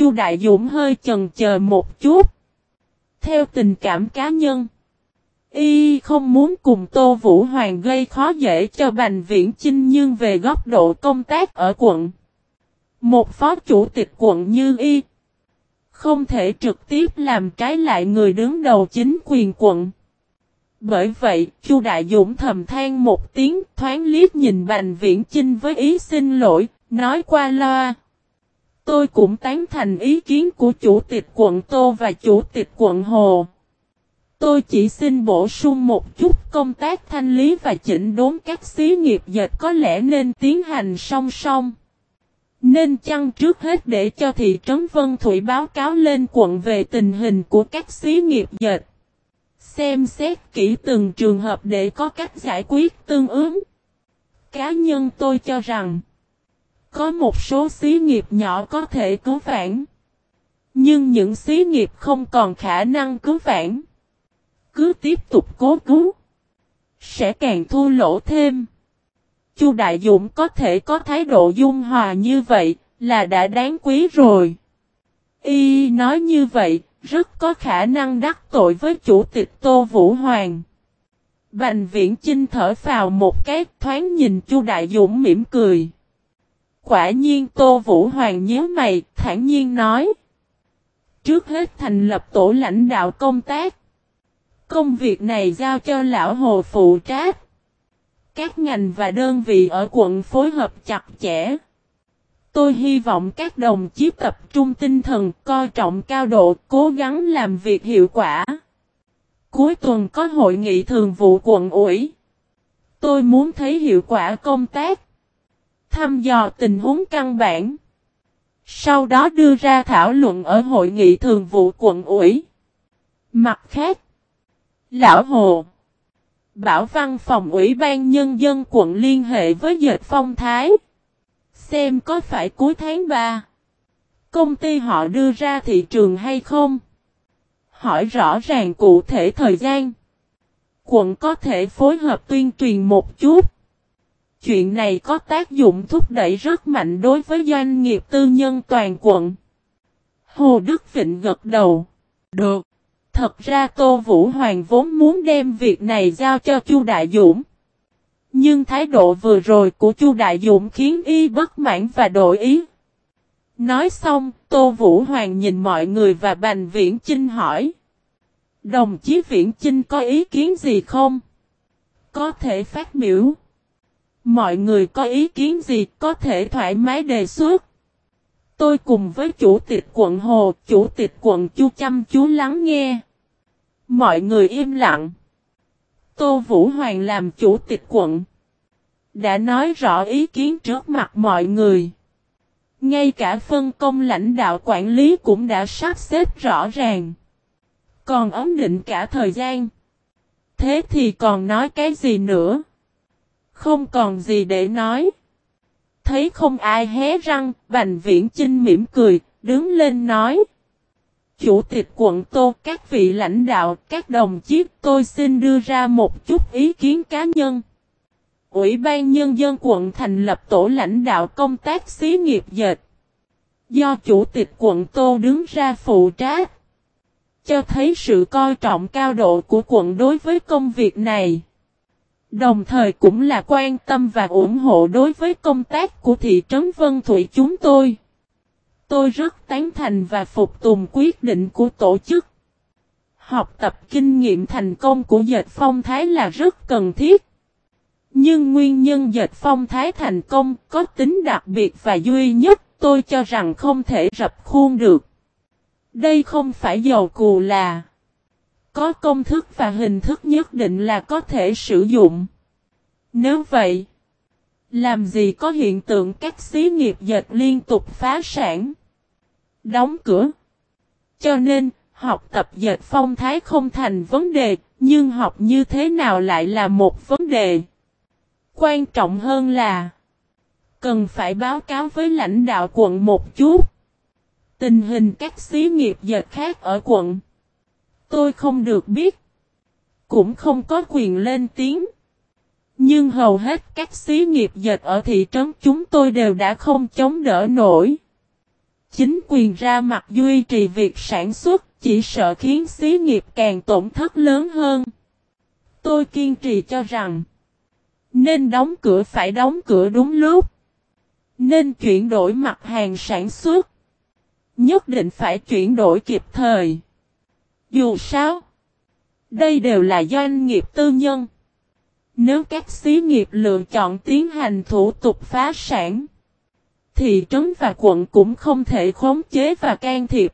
Chu Đại Dũng hơi chần chờ một chút. Theo tình cảm cá nhân, y không muốn cùng Tô Vũ Hoàng gây khó dễ cho Bành Viễn Chinh nhưng về góc độ công tác ở quận. Một phó chủ tịch quận như y, không thể trực tiếp làm trái lại người đứng đầu chính quyền quận. Bởi vậy, Chu Đại Dũng thầm than một tiếng, thoáng liếc nhìn Bành Viễn Chinh với ý xin lỗi, nói qua loa. Tôi cũng tán thành ý kiến của Chủ tịch quận Tô và Chủ tịch quận Hồ. Tôi chỉ xin bổ sung một chút công tác thanh lý và chỉnh đốn các xí nghiệp dệt có lẽ nên tiến hành song song. Nên chăng trước hết để cho thị trấn Vân Thủy báo cáo lên quận về tình hình của các xí nghiệp dệt. Xem xét kỹ từng trường hợp để có cách giải quyết tương ứng. Cá nhân tôi cho rằng, có một số xí nghiệp nhỏ có thể cứu vãn. Nhưng những xí nghiệp không còn khả năng cứu vãn. Cứ tiếp tục cố cứu. Sẽ càng thua lỗ thêm. Chu Đại Dũng có thể có thái độ dung hòa như vậy là đã đáng quý rồi. Y nói như vậy, rất có khả năng đắc tội với chủ tịch Tô Vũ Hoàng. Bành viễn Trinh thở vào một cái thoáng nhìn Chu Đại Dũng mỉm cười. Quả nhiên Tô Vũ Hoàng nhớ mày, thản nhiên nói. Trước hết thành lập tổ lãnh đạo công tác. Công việc này giao cho lão Hồ phụ trách. Các ngành và đơn vị ở quận phối hợp chặt chẽ. Tôi hy vọng các đồng chí tập trung tinh thần, coi trọng cao độ, cố gắng làm việc hiệu quả. Cuối tuần có hội nghị thường vụ quận ủy. Tôi muốn thấy hiệu quả công tác. Thăm dò tình huống căn bản. Sau đó đưa ra thảo luận ở hội nghị thường vụ quận ủy. Mặt khác, Lão Hồ Bảo văn phòng ủy ban nhân dân quận liên hệ với dệt phong thái. Xem có phải cuối tháng 3. Công ty họ đưa ra thị trường hay không? Hỏi rõ ràng cụ thể thời gian. Quận có thể phối hợp tuyên truyền một chút. Chuyện này có tác dụng thúc đẩy rất mạnh đối với doanh nghiệp tư nhân toàn quận. Hồ Đức Vịnh gật đầu. Được. Thật ra Tô Vũ Hoàng vốn muốn đem việc này giao cho Chu Đại Dũng. Nhưng thái độ vừa rồi của Chu Đại Dũng khiến y bất mãn và đổi ý. Nói xong, Tô Vũ Hoàng nhìn mọi người và Bành Viễn Chinh hỏi. Đồng chí Viễn Chinh có ý kiến gì không? Có thể phát biểu. Mọi người có ý kiến gì có thể thoải mái đề xuất. Tôi cùng với chủ tịch quận Hồ, chủ tịch quận Chu chăm chú lắng nghe. Mọi người im lặng. Tô Vũ Hoàng làm chủ tịch quận. Đã nói rõ ý kiến trước mặt mọi người. Ngay cả phân công lãnh đạo quản lý cũng đã sắp xếp rõ ràng. Còn ấm định cả thời gian. Thế thì còn nói cái gì nữa? Không còn gì để nói. Thấy không ai hé răng, Bành Viễn Chinh mỉm cười, đứng lên nói. Chủ tịch quận Tô, các vị lãnh đạo, các đồng chí, tôi xin đưa ra một chút ý kiến cá nhân. Ủy ban Nhân dân quận thành lập tổ lãnh đạo công tác xí nghiệp dệt. Do chủ tịch quận Tô đứng ra phụ trách. Cho thấy sự coi trọng cao độ của quận đối với công việc này. Đồng thời cũng là quan tâm và ủng hộ đối với công tác của thị trấn Vân Thủy chúng tôi. Tôi rất tán thành và phục tùng quyết định của tổ chức. Học tập kinh nghiệm thành công của dệt phong thái là rất cần thiết. Nhưng nguyên nhân dệt phong thái thành công có tính đặc biệt và duy nhất tôi cho rằng không thể rập khuôn được. Đây không phải dầu cù là có công thức và hình thức nhất định là có thể sử dụng. Nếu vậy, làm gì có hiện tượng các xí nghiệp dệt liên tục phá sản, đóng cửa. Cho nên, học tập dệt phong thái không thành vấn đề, nhưng học như thế nào lại là một vấn đề. Quan trọng hơn là cần phải báo cáo với lãnh đạo quận một chút. Tình hình các xí nghiệp dệt khác ở quận. Tôi không được biết. Cũng không có quyền lên tiếng. Nhưng hầu hết các xí nghiệp dệt ở thị trấn chúng tôi đều đã không chống đỡ nổi. Chính quyền ra mặt duy trì việc sản xuất, chỉ sợ khiến xí nghiệp càng tổn thất lớn hơn. Tôi kiên trì cho rằng, nên đóng cửa phải đóng cửa đúng lúc. Nên chuyển đổi mặt hàng sản xuất. Nhất định phải chuyển đổi kịp thời. Dù sao, đây đều là doanh nghiệp tư nhân. Nếu các xí nghiệp lựa chọn tiến hành thủ tục phá sản, thị trấn và quận cũng không thể khống chế và can thiệp.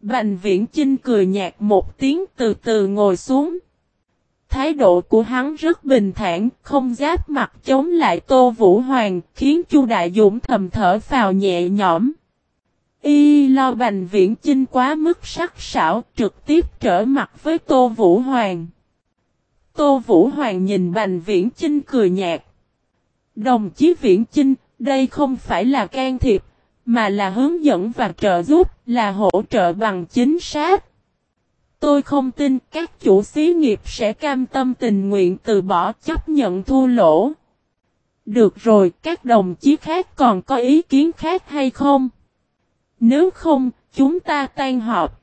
Bành viễn Chinh cười nhạt một tiếng từ từ ngồi xuống. Thái độ của hắn rất bình thản, không giáp mặt chống lại Tô Vũ Hoàng, khiến Chu Đại Dũng thầm thở vào nhẹ nhõm. Y lo Bành Viễn Chinh quá mức sắc sảo, trực tiếp trở mặt với Tô Vũ Hoàng. Tô Vũ Hoàng nhìn Bành Viễn Chinh cười nhạt. Đồng chí Viễn Chinh, đây không phải là can thiệp, mà là hướng dẫn và trợ giúp, là hỗ trợ bằng chính xác. Tôi không tin các chủ xí nghiệp sẽ cam tâm tình nguyện từ bỏ chấp nhận thua lỗ. Được rồi, các đồng chí khác còn có ý kiến khác hay không? Nếu không, chúng ta tan họp.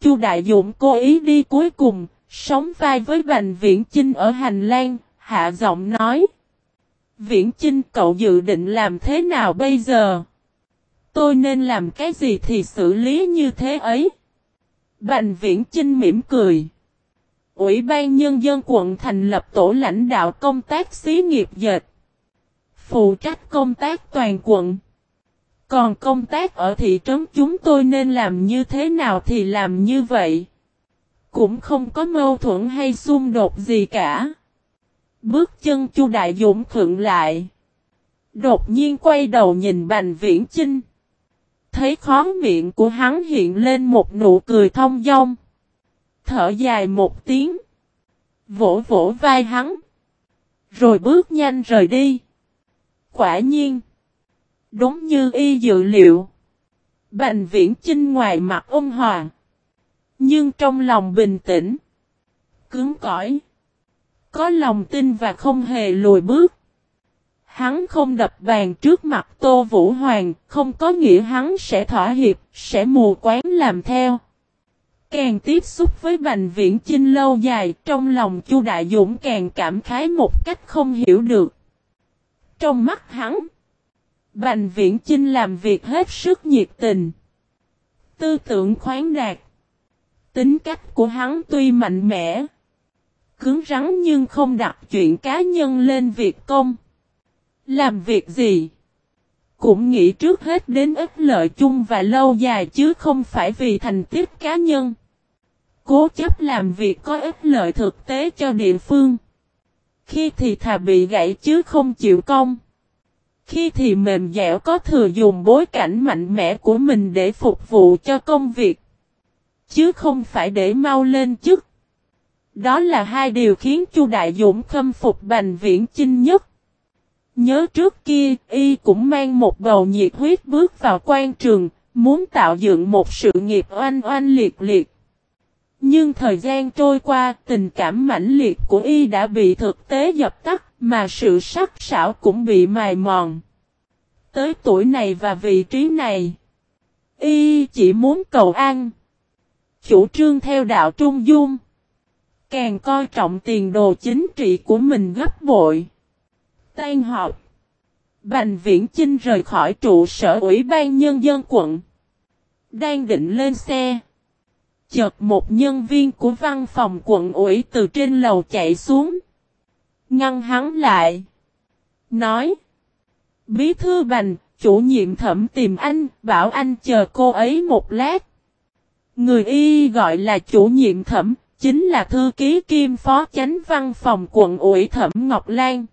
Chu Đại Dụng cố ý đi cuối cùng, sống vai với Bành Viễn Chinh ở hành lang, hạ giọng nói. Viễn Chinh cậu dự định làm thế nào bây giờ? Tôi nên làm cái gì thì xử lý như thế ấy? Bành Viễn Chinh mỉm cười. Ủy ban Nhân dân quận thành lập tổ lãnh đạo công tác xí nghiệp dệt. Phụ trách công tác toàn quận. Còn công tác ở thị trấn chúng tôi nên làm như thế nào thì làm như vậy. Cũng không có mâu thuẫn hay xung đột gì cả. Bước chân Chu Đại Dũng khựng lại. Đột nhiên quay đầu nhìn Bành Viễn Chinh. Thấy khó miệng của hắn hiện lên một nụ cười thông dong. Thở dài một tiếng. Vỗ vỗ vai hắn. Rồi bước nhanh rời đi. Quả nhiên. Đúng như y dự liệu. Bành viễn chinh ngoài mặt ôn hòa. Nhưng trong lòng bình tĩnh. Cứng cỏi. Có lòng tin và không hề lùi bước. Hắn không đập bàn trước mặt Tô Vũ Hoàng, không có nghĩa hắn sẽ thỏa hiệp, sẽ mù quáng làm theo. Càng tiếp xúc với Bành Viễn Chinh lâu dài, trong lòng Chu Đại Dũng càng cảm khái một cách không hiểu được. Trong mắt hắn, Bành Viễn Chinh làm việc hết sức nhiệt tình. Tư tưởng khoáng đạt. Tính cách của hắn tuy mạnh mẽ, cứng rắn nhưng không đặt chuyện cá nhân lên việc công. Làm việc gì? Cũng nghĩ trước hết đến ích lợi chung và lâu dài chứ không phải vì thành tích cá nhân. Cố chấp làm việc có ích lợi thực tế cho địa phương. Khi thì thà bị gãy chứ không chịu công. Khi thì mềm dẻo có thừa dùng bối cảnh mạnh mẽ của mình để phục vụ cho công việc. Chứ không phải để mau lên chức. Đó là hai điều khiến Chu Đại Dũng khâm phục Bành Viễn Chinh nhất. Nhớ trước kia, y cũng mang một bầu nhiệt huyết bước vào quan trường, muốn tạo dựng một sự nghiệp oanh oanh liệt liệt. Nhưng thời gian trôi qua, tình cảm mãnh liệt của y đã bị thực tế dập tắt, mà sự sắc sảo cũng bị mài mòn. Tới tuổi này và vị trí này, y chỉ muốn cầu an. Chủ trương theo đạo Trung Dung. Càng coi trọng tiền đồ chính trị của mình gấp bội. Tan họp. Bành Viễn Chinh rời khỏi trụ sở Ủy ban Nhân dân quận. Đang định lên xe. Chợt một nhân viên của văn phòng quận ủy từ trên lầu chạy xuống. Ngăn hắn lại. Nói. Bí thư bành, chủ nhiệm thẩm tìm anh, bảo anh chờ cô ấy một lát. Người y gọi là chủ nhiệm thẩm, chính là thư ký kim phó chánh văn phòng quận ủy thẩm Ngọc Lan.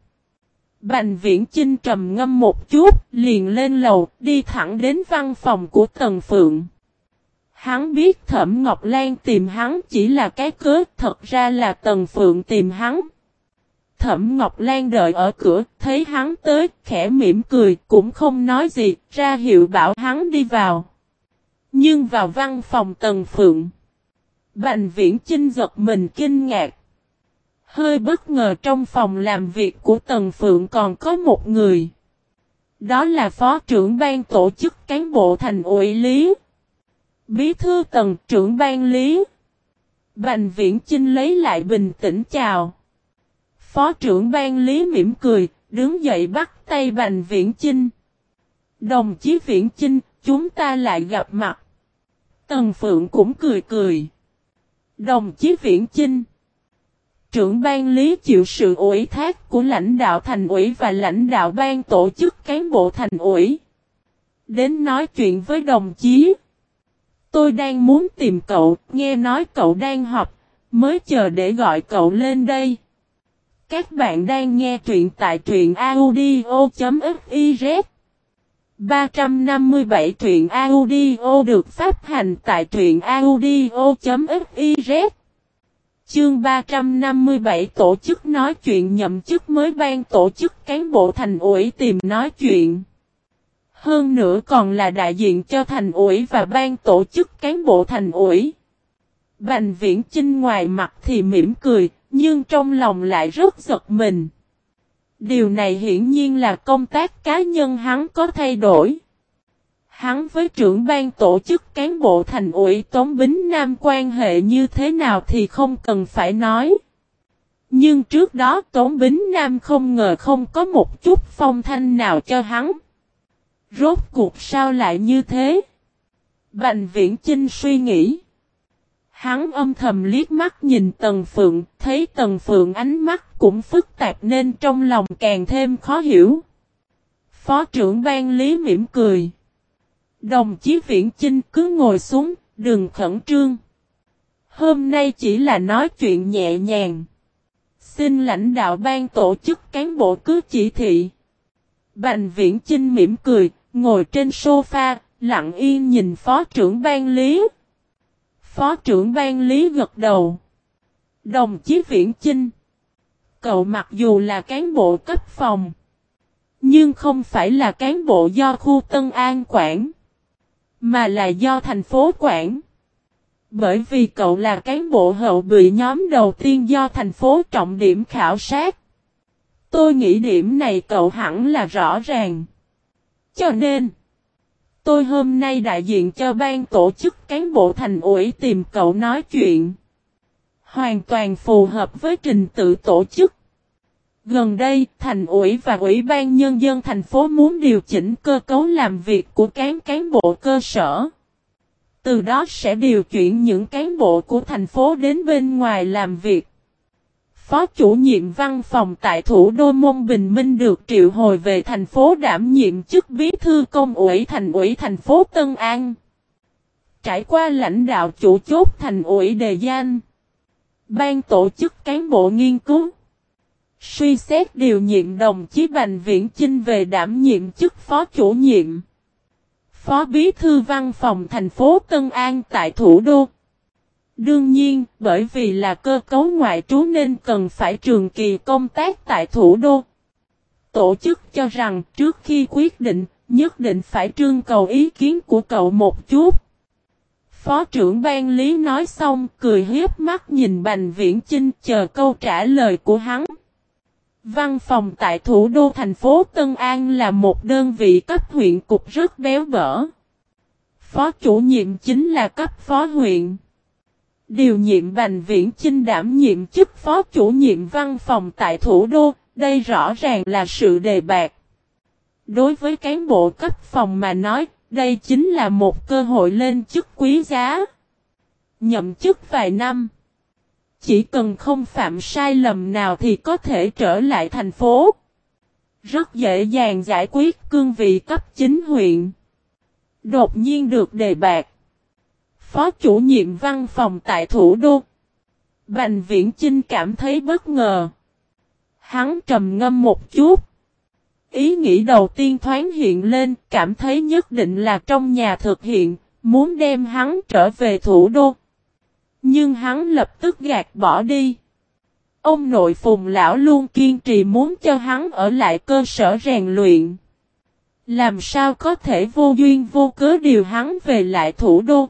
Bành viễn Trinh trầm ngâm một chút, liền lên lầu, đi thẳng đến văn phòng của Tần Phượng. Hắn biết Thẩm Ngọc Lan tìm hắn chỉ là cái cớ, thật ra là Tần Phượng tìm hắn. Thẩm Ngọc Lan đợi ở cửa, thấy hắn tới, khẽ mỉm cười, cũng không nói gì, ra hiệu bảo hắn đi vào. Nhưng vào văn phòng Tần Phượng, Bành Viễn Chinh giật mình kinh ngạc. Hơi bất ngờ trong phòng làm việc của Tần Phượng còn có một người. Đó là phó trưởng ban tổ chức cán bộ thành ủy lý. Bí thư Tần trưởng ban lý. Bành viễn Chinh lấy lại bình tĩnh chào. Phó trưởng ban lý mỉm cười, đứng dậy bắt tay Bành viễn Chinh. Đồng chí viễn Chinh, chúng ta lại gặp mặt. Tần Phượng cũng cười cười. Đồng chí viễn Chinh. Trưởng ban lý chịu sự ủy thác của lãnh đạo thành ủy và lãnh đạo ban tổ chức cán bộ thành ủy. Đến nói chuyện với đồng chí. Tôi đang muốn tìm cậu, nghe nói cậu đang học, mới chờ để gọi cậu lên đây. Các bạn đang nghe truyện tại truyện audio.fiz 357 truyện audio được phát hành tại truyện audio.fiz Chương 357 tổ chức nói chuyện nhậm chức mới ban tổ chức cán bộ thành ủy tìm nói chuyện. Hơn nữa còn là đại diện cho thành ủy và ban tổ chức cán bộ thành ủy. Bành viễn chinh ngoài mặt thì mỉm cười, nhưng trong lòng lại rất giật mình. Điều này hiển nhiên là công tác cá nhân hắn có thay đổi. Hắn với trưởng ban tổ chức cán bộ thành ủy Tống Bính Nam quan hệ như thế nào thì không cần phải nói. Nhưng trước đó Tống Bính Nam không ngờ không có một chút phong thanh nào cho hắn. Rốt cuộc sao lại như thế? Bành viễn Chinh suy nghĩ. Hắn âm thầm liếc mắt nhìn Tần Phượng, thấy Tần Phượng ánh mắt cũng phức tạp nên trong lòng càng thêm khó hiểu. Phó trưởng ban lý mỉm cười. Đồng chí Viễn Chinh cứ ngồi xuống, đừng khẩn trương. Hôm nay chỉ là nói chuyện nhẹ nhàng. Xin lãnh đạo ban tổ chức cán bộ cứ chỉ thị. Bành Viễn Chinh mỉm cười, ngồi trên sofa, lặng yên nhìn phó trưởng ban lý. Phó trưởng ban lý gật đầu. Đồng chí Viễn Chinh. Cậu mặc dù là cán bộ cấp phòng. Nhưng không phải là cán bộ do khu Tân An quản. Mà là do thành phố quản. Bởi vì cậu là cán bộ hậu bị nhóm đầu tiên do thành phố trọng điểm khảo sát. Tôi nghĩ điểm này cậu hẳn là rõ ràng. Cho nên, tôi hôm nay đại diện cho ban tổ chức cán bộ thành ủy tìm cậu nói chuyện. Hoàn toàn phù hợp với trình tự tổ chức. Gần đây, thành ủy và ủy ban nhân dân thành phố muốn điều chỉnh cơ cấu làm việc của cán cán bộ cơ sở. Từ đó sẽ điều chuyển những cán bộ của thành phố đến bên ngoài làm việc. Phó chủ nhiệm văn phòng tại thủ đô Môn Bình Minh được triệu hồi về thành phố đảm nhiệm chức bí thư công ủy thành ủy thành phố Tân An. Trải qua lãnh đạo chủ chốt thành ủy đề danh. Ban tổ chức cán bộ nghiên cứu. Suy xét điều nhiệm đồng chí Bành Viễn Chinh về đảm nhiệm chức phó chủ nhiệm. Phó bí thư văn phòng thành phố Tân An tại thủ đô. Đương nhiên, bởi vì là cơ cấu ngoại trú nên cần phải trường kỳ công tác tại thủ đô. Tổ chức cho rằng trước khi quyết định, nhất định phải trương cầu ý kiến của cậu một chút. Phó trưởng ban lý nói xong, cười hiếp mắt nhìn Bành Viễn Chinh chờ câu trả lời của hắn. Văn phòng tại thủ đô thành phố Tân An là một đơn vị cấp huyện cục rất béo bở. Phó chủ nhiệm chính là cấp phó huyện. Điều nhiệm Bành Viễn Chinh đảm nhiệm chức phó chủ nhiệm văn phòng tại thủ đô, đây rõ ràng là sự đề bạc. Đối với cán bộ cấp phòng mà nói, đây chính là một cơ hội lên chức quý giá. Nhậm chức vài năm. Chỉ cần không phạm sai lầm nào thì có thể trở lại thành phố. Rất dễ dàng giải quyết cương vị cấp chính huyện. Đột nhiên được đề bạc. Phó chủ nhiệm văn phòng tại thủ đô. Bành viễn Chinh cảm thấy bất ngờ. Hắn trầm ngâm một chút. Ý nghĩ đầu tiên thoáng hiện lên, cảm thấy nhất định là trong nhà thực hiện, muốn đem hắn trở về thủ đô. Nhưng hắn lập tức gạt bỏ đi. Ông nội phùng lão luôn kiên trì muốn cho hắn ở lại cơ sở rèn luyện. Làm sao có thể vô duyên vô cớ điều hắn về lại thủ đô.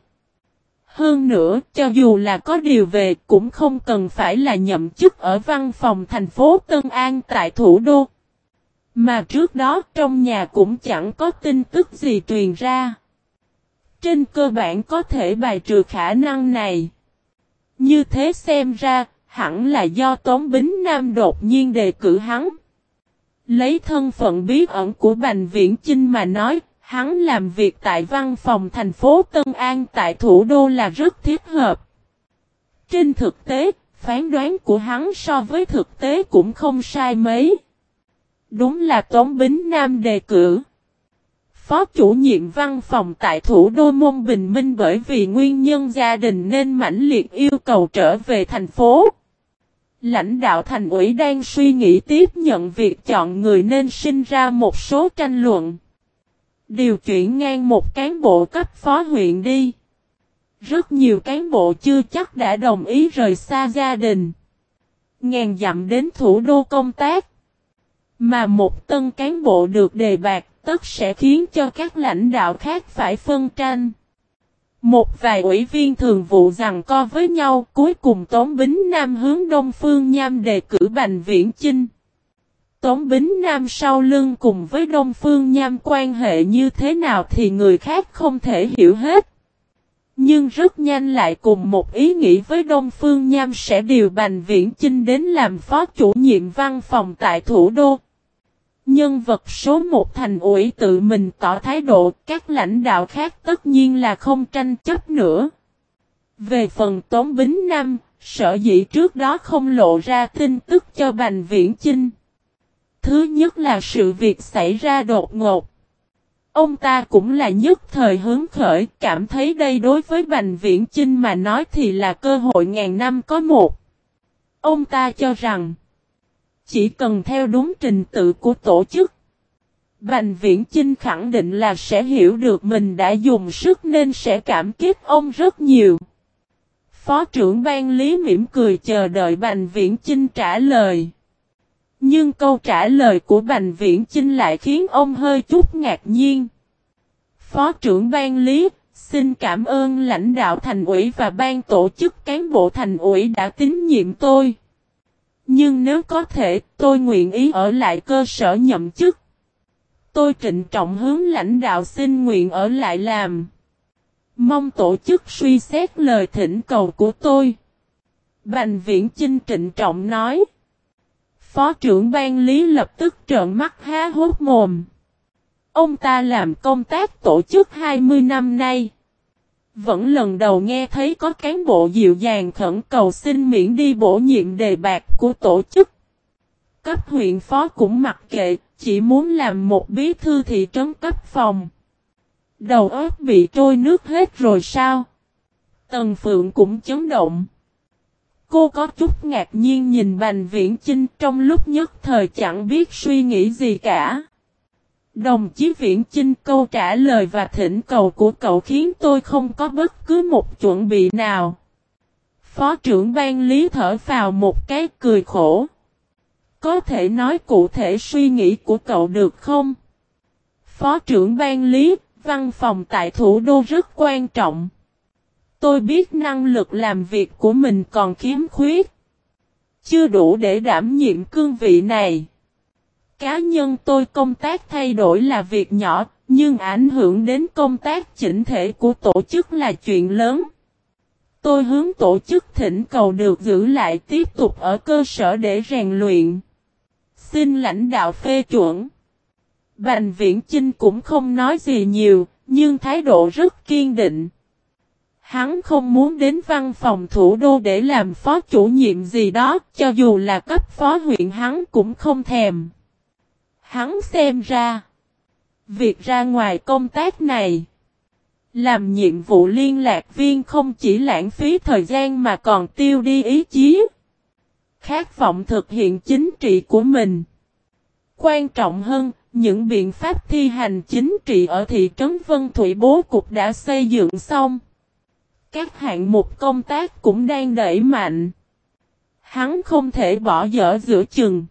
Hơn nữa, cho dù là có điều về cũng không cần phải là nhậm chức ở văn phòng thành phố Tân An tại thủ đô. Mà trước đó trong nhà cũng chẳng có tin tức gì truyền ra. Trên cơ bản có thể bài trừ khả năng này. Như thế xem ra, hẳn là do Tống Bính Nam đột nhiên đề cử hắn. Lấy thân phận bí ẩn của Bành Viễn Chinh mà nói, hắn làm việc tại văn phòng thành phố Tân An tại thủ đô là rất thiết hợp. Trên thực tế, phán đoán của hắn so với thực tế cũng không sai mấy. Đúng là Tống Bính Nam đề cử. Phó chủ nhiệm văn phòng tại thủ đô Môn Bình Minh bởi vì nguyên nhân gia đình nên mãnh liệt yêu cầu trở về thành phố. Lãnh đạo thành ủy đang suy nghĩ tiếp nhận việc chọn người nên sinh ra một số tranh luận. Điều chuyển ngang một cán bộ cấp phó huyện đi. Rất nhiều cán bộ chưa chắc đã đồng ý rời xa gia đình. Ngàn dặm đến thủ đô công tác. Mà một tân cán bộ được đề bạc tất sẽ khiến cho các lãnh đạo khác phải phân tranh. Một vài ủy viên thường vụ rằng co với nhau, cuối cùng Tống Bính Nam hướng Đông Phương Nham đề cử Bành Viễn Chinh. Tống Bính Nam sau lưng cùng với Đông Phương Nham quan hệ như thế nào thì người khác không thể hiểu hết. Nhưng rất nhanh lại cùng một ý nghĩ với Đông Phương Nham sẽ điều Bành Viễn Chinh đến làm phó chủ nhiệm văn phòng tại thủ đô. Nhân vật số một thành ủy tự mình tỏ thái độ, các lãnh đạo khác tất nhiên là không tranh chấp nữa. Về phần Tống Bính Nam, sở dĩ trước đó không lộ ra tin tức cho Bành Viễn Chinh. Thứ nhất là sự việc xảy ra đột ngột. Ông ta cũng là nhất thời hướng khởi, cảm thấy đây đối với Bành Viễn Chinh mà nói thì là cơ hội ngàn năm có một. Ông ta cho rằng, chỉ cần theo đúng trình tự của tổ chức, Bành Viễn Chinh khẳng định là sẽ hiểu được mình đã dùng sức nên sẽ cảm kích ông rất nhiều. Phó trưởng ban lý mỉm cười chờ đợi Bành Viễn Chinh trả lời. Nhưng câu trả lời của Bành Viễn Chinh lại khiến ông hơi chút ngạc nhiên. Phó trưởng ban lý, xin cảm ơn lãnh đạo thành ủy và ban tổ chức cán bộ thành ủy đã tín nhiệm tôi. Nhưng nếu có thể, tôi nguyện ý ở lại cơ sở nhậm chức. Tôi trịnh trọng hướng lãnh đạo xin nguyện ở lại làm. Mong tổ chức suy xét lời thỉnh cầu của tôi. Bành viễn Chinh trịnh trọng nói. Phó trưởng ban lý lập tức trợn mắt há hốt mồm. Ông ta làm công tác tổ chức 20 năm nay. Vẫn lần đầu nghe thấy có cán bộ dịu dàng khẩn cầu xin miễn đi bổ nhiệm đề bạc của tổ chức. Cấp huyện phó cũng mặc kệ, chỉ muốn làm một bí thư thị trấn cấp phòng. Đầu óc bị trôi nước hết rồi sao? Tần Phượng cũng chấn động. Cô có chút ngạc nhiên nhìn Bành Viễn Chinh trong lúc nhất thời chẳng biết suy nghĩ gì cả. Đồng chí Viễn Chinh câu trả lời và thỉnh cầu của cậu khiến tôi không có bất cứ một chuẩn bị nào. Phó trưởng ban lý thở vào một cái cười khổ. Có thể nói cụ thể suy nghĩ của cậu được không? Phó trưởng ban lý, văn phòng tại thủ đô rất quan trọng. Tôi biết năng lực làm việc của mình còn khiếm khuyết. Chưa đủ để đảm nhiệm cương vị này. Cá nhân tôi công tác thay đổi là việc nhỏ, nhưng ảnh hưởng đến công tác chỉnh thể của tổ chức là chuyện lớn. Tôi hướng tổ chức thỉnh cầu được giữ lại tiếp tục ở cơ sở để rèn luyện. Xin lãnh đạo phê chuẩn. Bành viễn Chinh cũng không nói gì nhiều, nhưng thái độ rất kiên định. Hắn không muốn đến văn phòng thủ đô để làm phó chủ nhiệm gì đó, cho dù là cấp phó huyện hắn cũng không thèm. Hắn xem ra, việc ra ngoài công tác này, làm nhiệm vụ liên lạc viên không chỉ lãng phí thời gian mà còn tiêu đi ý chí. Khát vọng thực hiện chính trị của mình. Quan trọng hơn, những biện pháp thi hành chính trị ở thị trấn Vân Thủy bố cục đã xây dựng xong. Các hạng mục công tác cũng đang đẩy mạnh. Hắn không thể bỏ dở giữa chừng.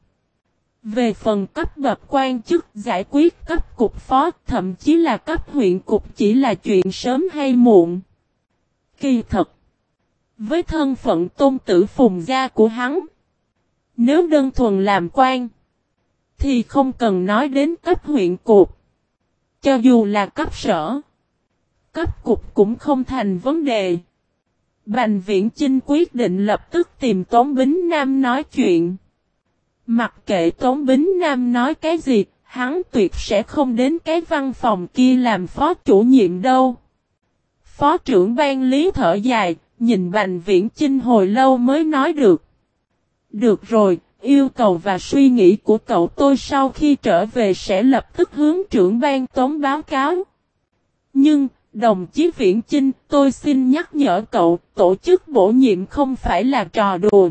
Về phần cấp bậc quan chức giải quyết cấp cục phó, thậm chí là cấp huyện cục chỉ là chuyện sớm hay muộn. Kỳ thật. Với thân phận tôn tử phùng gia của hắn. Nếu đơn thuần làm quan. Thì không cần nói đến cấp huyện cục. Cho dù là cấp sở. Cấp cục cũng không thành vấn đề. Bành viễn Chinh quyết định lập tức tìm Tống Bính Nam nói chuyện. Mặc kệ Tống Bính Nam nói cái gì, hắn tuyệt sẽ không đến cái văn phòng kia làm phó chủ nhiệm đâu. Phó trưởng ban lý thở dài, nhìn Bành Viễn Chinh hồi lâu mới nói được. Được rồi, yêu cầu và suy nghĩ của cậu tôi sau khi trở về sẽ lập tức hướng trưởng ban tống báo cáo. Nhưng, đồng chí Viễn Chinh, tôi xin nhắc nhở cậu, tổ chức bổ nhiệm không phải là trò đùa.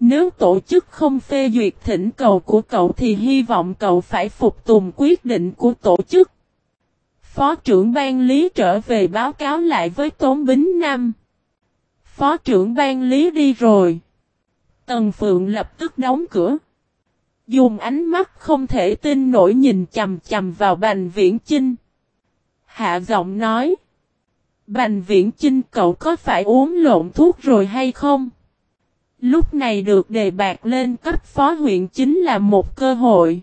Nếu tổ chức không phê duyệt thỉnh cầu của cậu thì hy vọng cậu phải phục tùng quyết định của tổ chức. Phó trưởng ban lý trở về báo cáo lại với Tống Bính Nam. Phó trưởng ban lý đi rồi. Tần Phượng lập tức đóng cửa. Dùng ánh mắt không thể tin nổi nhìn chầm chầm vào Bành Viễn Chinh. Hạ giọng nói. Bành Viễn Chinh cậu có phải uống lộn thuốc rồi hay không? Lúc này được đề bạc lên cấp phó huyện chính là một cơ hội.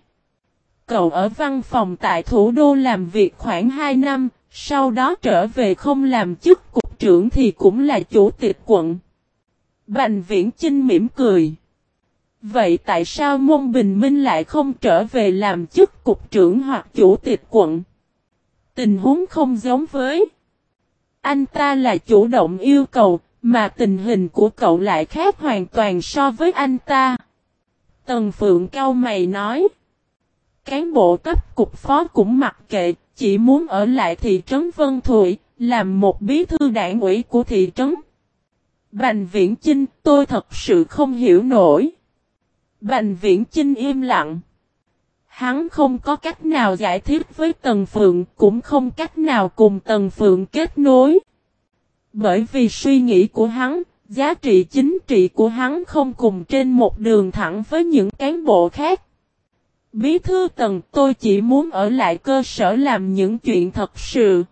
Cậu ở văn phòng tại thủ đô làm việc khoảng 2 năm, sau đó trở về không làm chức cục trưởng thì cũng là chủ tịch quận. Bành viễn Trinh mỉm cười. Vậy tại sao môn bình minh lại không trở về làm chức cục trưởng hoặc chủ tịch quận? Tình huống không giống với. Anh ta là chủ động yêu cầu, mà tình hình của cậu lại khác hoàn toàn so với anh ta. Tần Phượng cao mày nói. Cán bộ cấp cục phó cũng mặc kệ, chỉ muốn ở lại thị trấn Vân Thụy, làm một bí thư đảng ủy của thị trấn. Bành Viễn Chinh, tôi thật sự không hiểu nổi. Bành Viễn Chinh im lặng. Hắn không có cách nào giải thích với Tần Phượng, cũng không cách nào cùng Tần Phượng kết nối. Bởi vì suy nghĩ của hắn, giá trị chính trị của hắn không cùng trên một đường thẳng với những cán bộ khác. Bí thư Tần tôi chỉ muốn ở lại cơ sở làm những chuyện thật sự.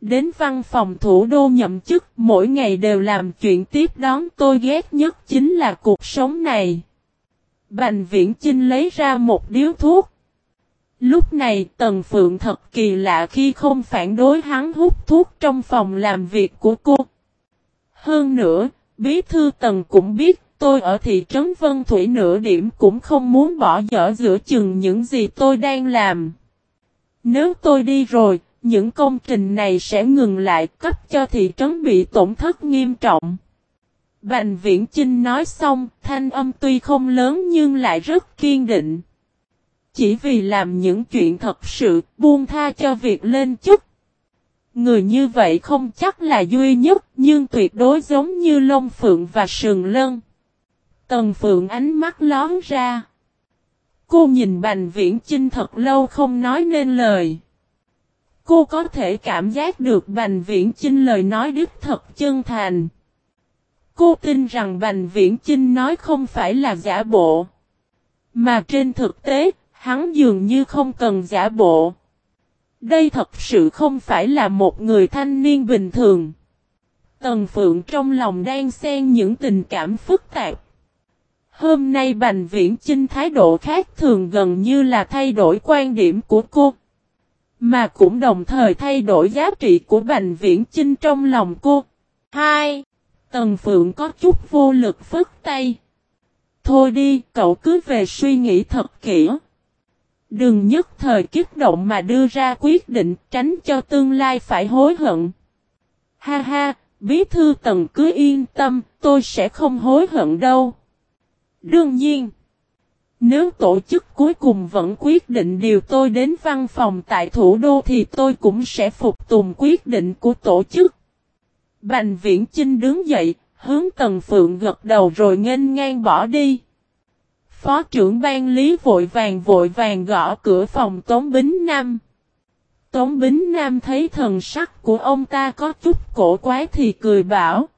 Đến văn phòng thủ đô nhậm chức mỗi ngày đều làm chuyện tiếp đón tôi ghét nhất chính là cuộc sống này. Bành viễn Chinh lấy ra một điếu thuốc. Lúc này Tần Phượng thật kỳ lạ khi không phản đối hắn hút thuốc trong phòng làm việc của cô. Hơn nữa, bí thư Tần cũng biết tôi ở thị trấn Vân Thủy nửa điểm cũng không muốn bỏ dở giữa chừng những gì tôi đang làm. Nếu tôi đi rồi, những công trình này sẽ ngừng lại cấp cho thị trấn bị tổn thất nghiêm trọng. Bành Viễn Chinh nói xong, thanh âm tuy không lớn nhưng lại rất kiên định. Chỉ vì làm những chuyện thật sự, buông tha cho việc lên chức. Người như vậy không chắc là duy nhất, nhưng tuyệt đối giống như Long Phượng và Sườn Lân. Tần Phượng ánh mắt lón ra. Cô nhìn Bành Viễn Chinh thật lâu không nói nên lời. Cô có thể cảm giác được Bành Viễn Chinh lời nói đích thật chân thành. Cô tin rằng Bành Viễn Chinh nói không phải là giả bộ. Mà trên thực tế, hắn dường như không cần giả bộ. Đây thật sự không phải là một người thanh niên bình thường. Tần Phượng trong lòng đang xen những tình cảm phức tạp. Hôm nay Bành Viễn Chinh thái độ khác thường gần như là thay đổi quan điểm của cô. Mà cũng đồng thời thay đổi giá trị của Bành Viễn Chinh trong lòng cô. 2. Tần Phượng có chút vô lực phức tay. Thôi đi, cậu cứ về suy nghĩ thật kỹ. Đừng nhất thời kích động mà đưa ra quyết định tránh cho tương lai phải hối hận. Ha ha, bí thư tần cứ yên tâm, tôi sẽ không hối hận đâu. Đương nhiên, nếu tổ chức cuối cùng vẫn quyết định điều tôi đến văn phòng tại thủ đô thì tôi cũng sẽ phục tùng quyết định của tổ chức. Bành viễn Chinh đứng dậy, hướng Tần Phượng gật đầu rồi nghênh ngang bỏ đi. Phó trưởng ban lý vội vàng vội vàng gõ cửa phòng Tống Bính Nam. Tống Bính Nam thấy thần sắc của ông ta có chút cổ quái thì cười bảo.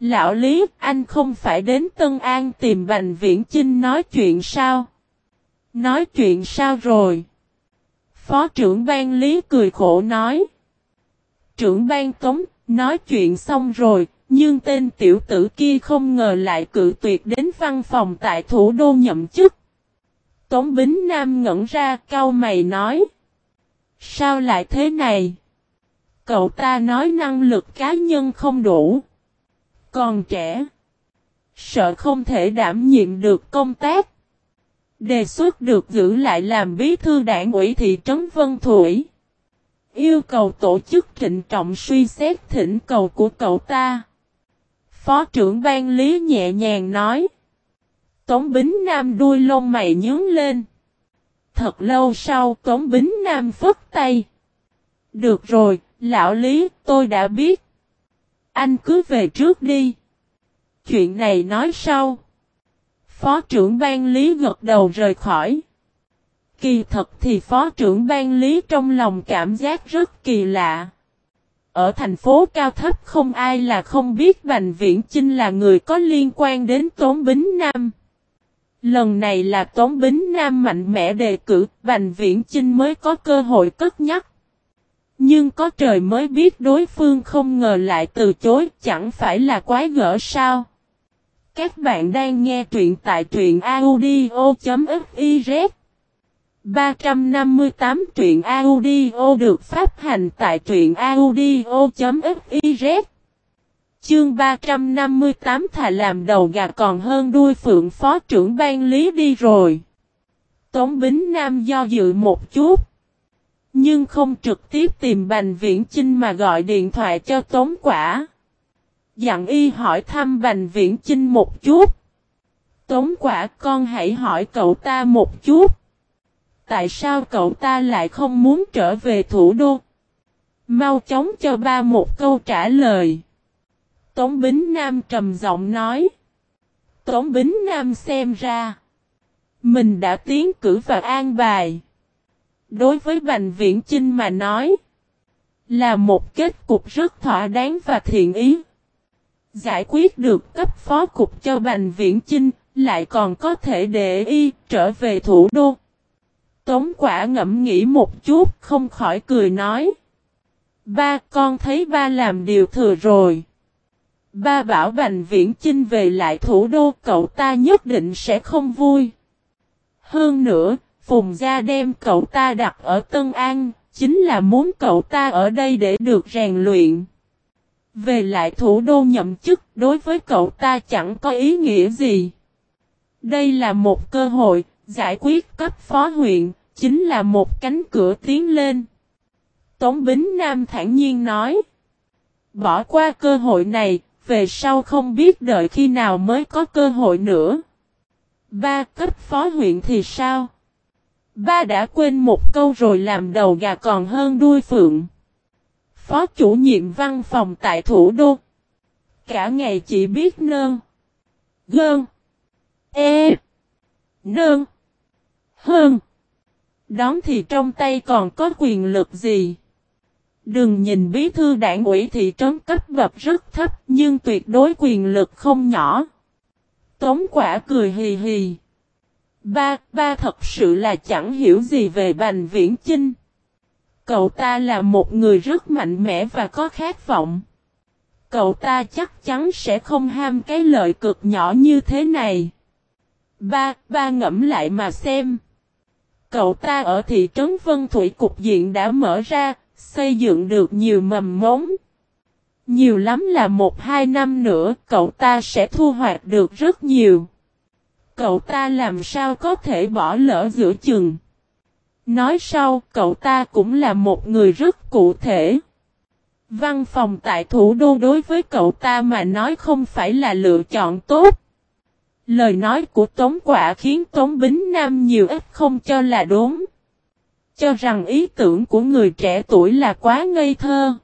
Lão Lý, anh không phải đến Tân An tìm Bành Viễn Chinh nói chuyện sao? Nói chuyện sao rồi? Phó trưởng ban Lý cười khổ nói. Trưởng ban Tống, nói chuyện xong rồi, nhưng tên tiểu tử kia không ngờ lại cự tuyệt đến văn phòng tại thủ đô nhậm chức. Tống Bính Nam ngẩn ra cau mày nói. Sao lại thế này? Cậu ta nói năng lực cá nhân không đủ. Còn trẻ. Sợ không thể đảm nhiệm được công tác. Đề xuất được giữ lại làm bí thư đảng ủy thị trấn Vân Thủy. Yêu cầu tổ chức trịnh trọng suy xét thỉnh cầu của cậu ta. Phó trưởng ban lý nhẹ nhàng nói. Tống Bính Nam đuôi lông mày nhướng lên. Thật lâu sau Tống Bính Nam phất tay. Được rồi, lão Lý, tôi đã biết. Anh cứ về trước đi. Chuyện này nói sau. Phó trưởng ban lý gật đầu rời khỏi. Kỳ thật thì phó trưởng ban lý trong lòng cảm giác rất kỳ lạ. Ở thành phố cao thấp không ai là không biết Bành Viễn Chinh là người có liên quan đến Tống Bính Nam. Lần này là Tống Bính Nam mạnh mẽ đề cử, Bành Viễn Chinh mới có cơ hội cất nhắc. Nhưng có trời mới biết đối phương không ngờ lại từ chối, chẳng phải là quái gở sao. Các bạn đang nghe truyện tại truyện audio.fif 358 truyện audio được phát hành tại truyện audio.fiz Chương 358 thà làm đầu gà còn hơn đuôi phượng phó trưởng ban lý đi rồi. Tống Bính Nam do dự một chút. Nhưng không trực tiếp tìm Bành Viễn Chinh mà gọi điện thoại cho Tống Quả. Dặn y hỏi thăm Bành Viễn Chinh một chút. Tống Quả, con hãy hỏi cậu ta một chút. Tại sao cậu ta lại không muốn trở về thủ đô? Mau chóng cho ba một câu trả lời. Tống Bính Nam trầm giọng nói. Tống Bính Nam xem ra. Mình đã tiến cử và an bài. Đối với Bành Viễn Chinh mà nói. Là một kết cục rất thỏa đáng và thiện ý. Giải quyết được cấp phó cục cho Bành Viễn Chinh. Lại còn có thể để y trở về thủ đô. Tống quả ngẫm nghĩ một chút không khỏi cười nói. Ba con thấy ba làm điều thừa rồi. Ba bảo Bành Viễn Chinh về lại thủ đô cậu ta nhất định sẽ không vui. Hơn nữa, Phùng Gia đem cậu ta đặt ở Tân An, chính là muốn cậu ta ở đây để được rèn luyện. Về lại thủ đô nhậm chức đối với cậu ta chẳng có ý nghĩa gì. Đây là một cơ hội, giải quyết cấp phó huyện, chính là một cánh cửa tiến lên. Tống Bính Nam thản nhiên nói. Bỏ qua cơ hội này, về sau không biết đợi khi nào mới có cơ hội nữa. Ba cấp phó huyện thì sao? Ba đã quên một câu rồi làm đầu gà còn hơn đuôi phượng. Phó chủ nhiệm văn phòng tại thủ đô. Cả ngày chỉ biết nơn. Gơn. E. Nơn. Hơn. Đón thì trong tay còn có quyền lực gì? Đừng nhìn bí thư đảng ủy thị trấn cấp bậc rất thấp nhưng tuyệt đối quyền lực không nhỏ. Tống quả cười hì hì. Ba, ba thật sự là chẳng hiểu gì về Bành Viễn Chinh. Cậu ta là một người rất mạnh mẽ và có khát vọng. Cậu ta chắc chắn sẽ không ham cái lợi cực nhỏ như thế này. Ba, ba ngẫm lại mà xem. Cậu ta ở thị trấn Vân Thủy cục diện đã mở ra, xây dựng được nhiều mầm mống. Nhiều lắm là một hai năm nữa cậu ta sẽ thu hoạch được rất nhiều. Cậu ta làm sao có thể bỏ lỡ giữa chừng. Nói sau cậu ta cũng là một người rất cụ thể. Văn phòng tại thủ đô đối với cậu ta mà nói không phải là lựa chọn tốt. Lời nói của Tống Quả khiến Tống Bính Nam nhiều ít không cho là đúng cho rằng ý tưởng của người trẻ tuổi là quá ngây thơ.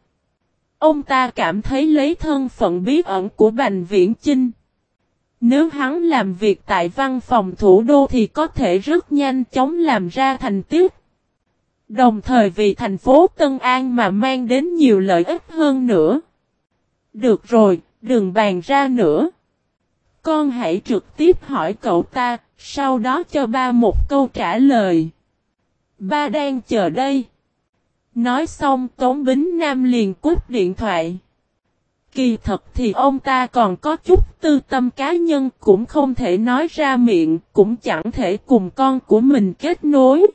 Ông ta cảm thấy lấy thân phận bí ẩn của Bành Viễn Chinh. Nếu hắn làm việc tại văn phòng thủ đô thì có thể rất nhanh chóng làm ra thành tiết. Đồng thời vì thành phố Tân An mà mang đến nhiều lợi ích hơn nữa. Được rồi, đừng bàn ra nữa. Con hãy trực tiếp hỏi cậu ta, sau đó cho ba một câu trả lời. Ba đang chờ đây. Nói xong Tống Bính Nam liền cúp điện thoại. Kỳ thật thì ông ta còn có chút tư tâm cá nhân cũng không thể nói ra miệng, cũng chẳng thể cùng con của mình kết nối.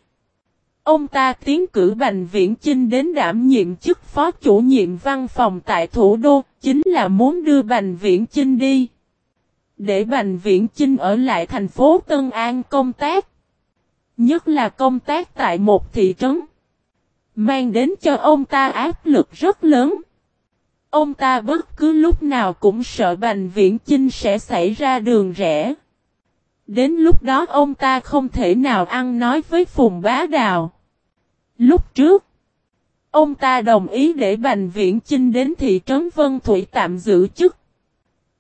Ông ta tiến cử Bành Viễn Chinh đến đảm nhiệm chức phó chủ nhiệm văn phòng tại thủ đô, chính là muốn đưa Bành Viễn Chinh đi. Để Bành Viễn Chinh ở lại thành phố Tân An công tác. Nhất là công tác tại một thị trấn. Mang đến cho ông ta áp lực rất lớn. Ông ta bất cứ lúc nào cũng sợ Bành Viễn Chinh sẽ xảy ra đường rẽ. Đến lúc đó ông ta không thể nào ăn nói với Phùng Bá Đào. Lúc trước, ông ta đồng ý để Bành Viễn Chinh đến thị trấn Vân Thủy tạm giữ chức.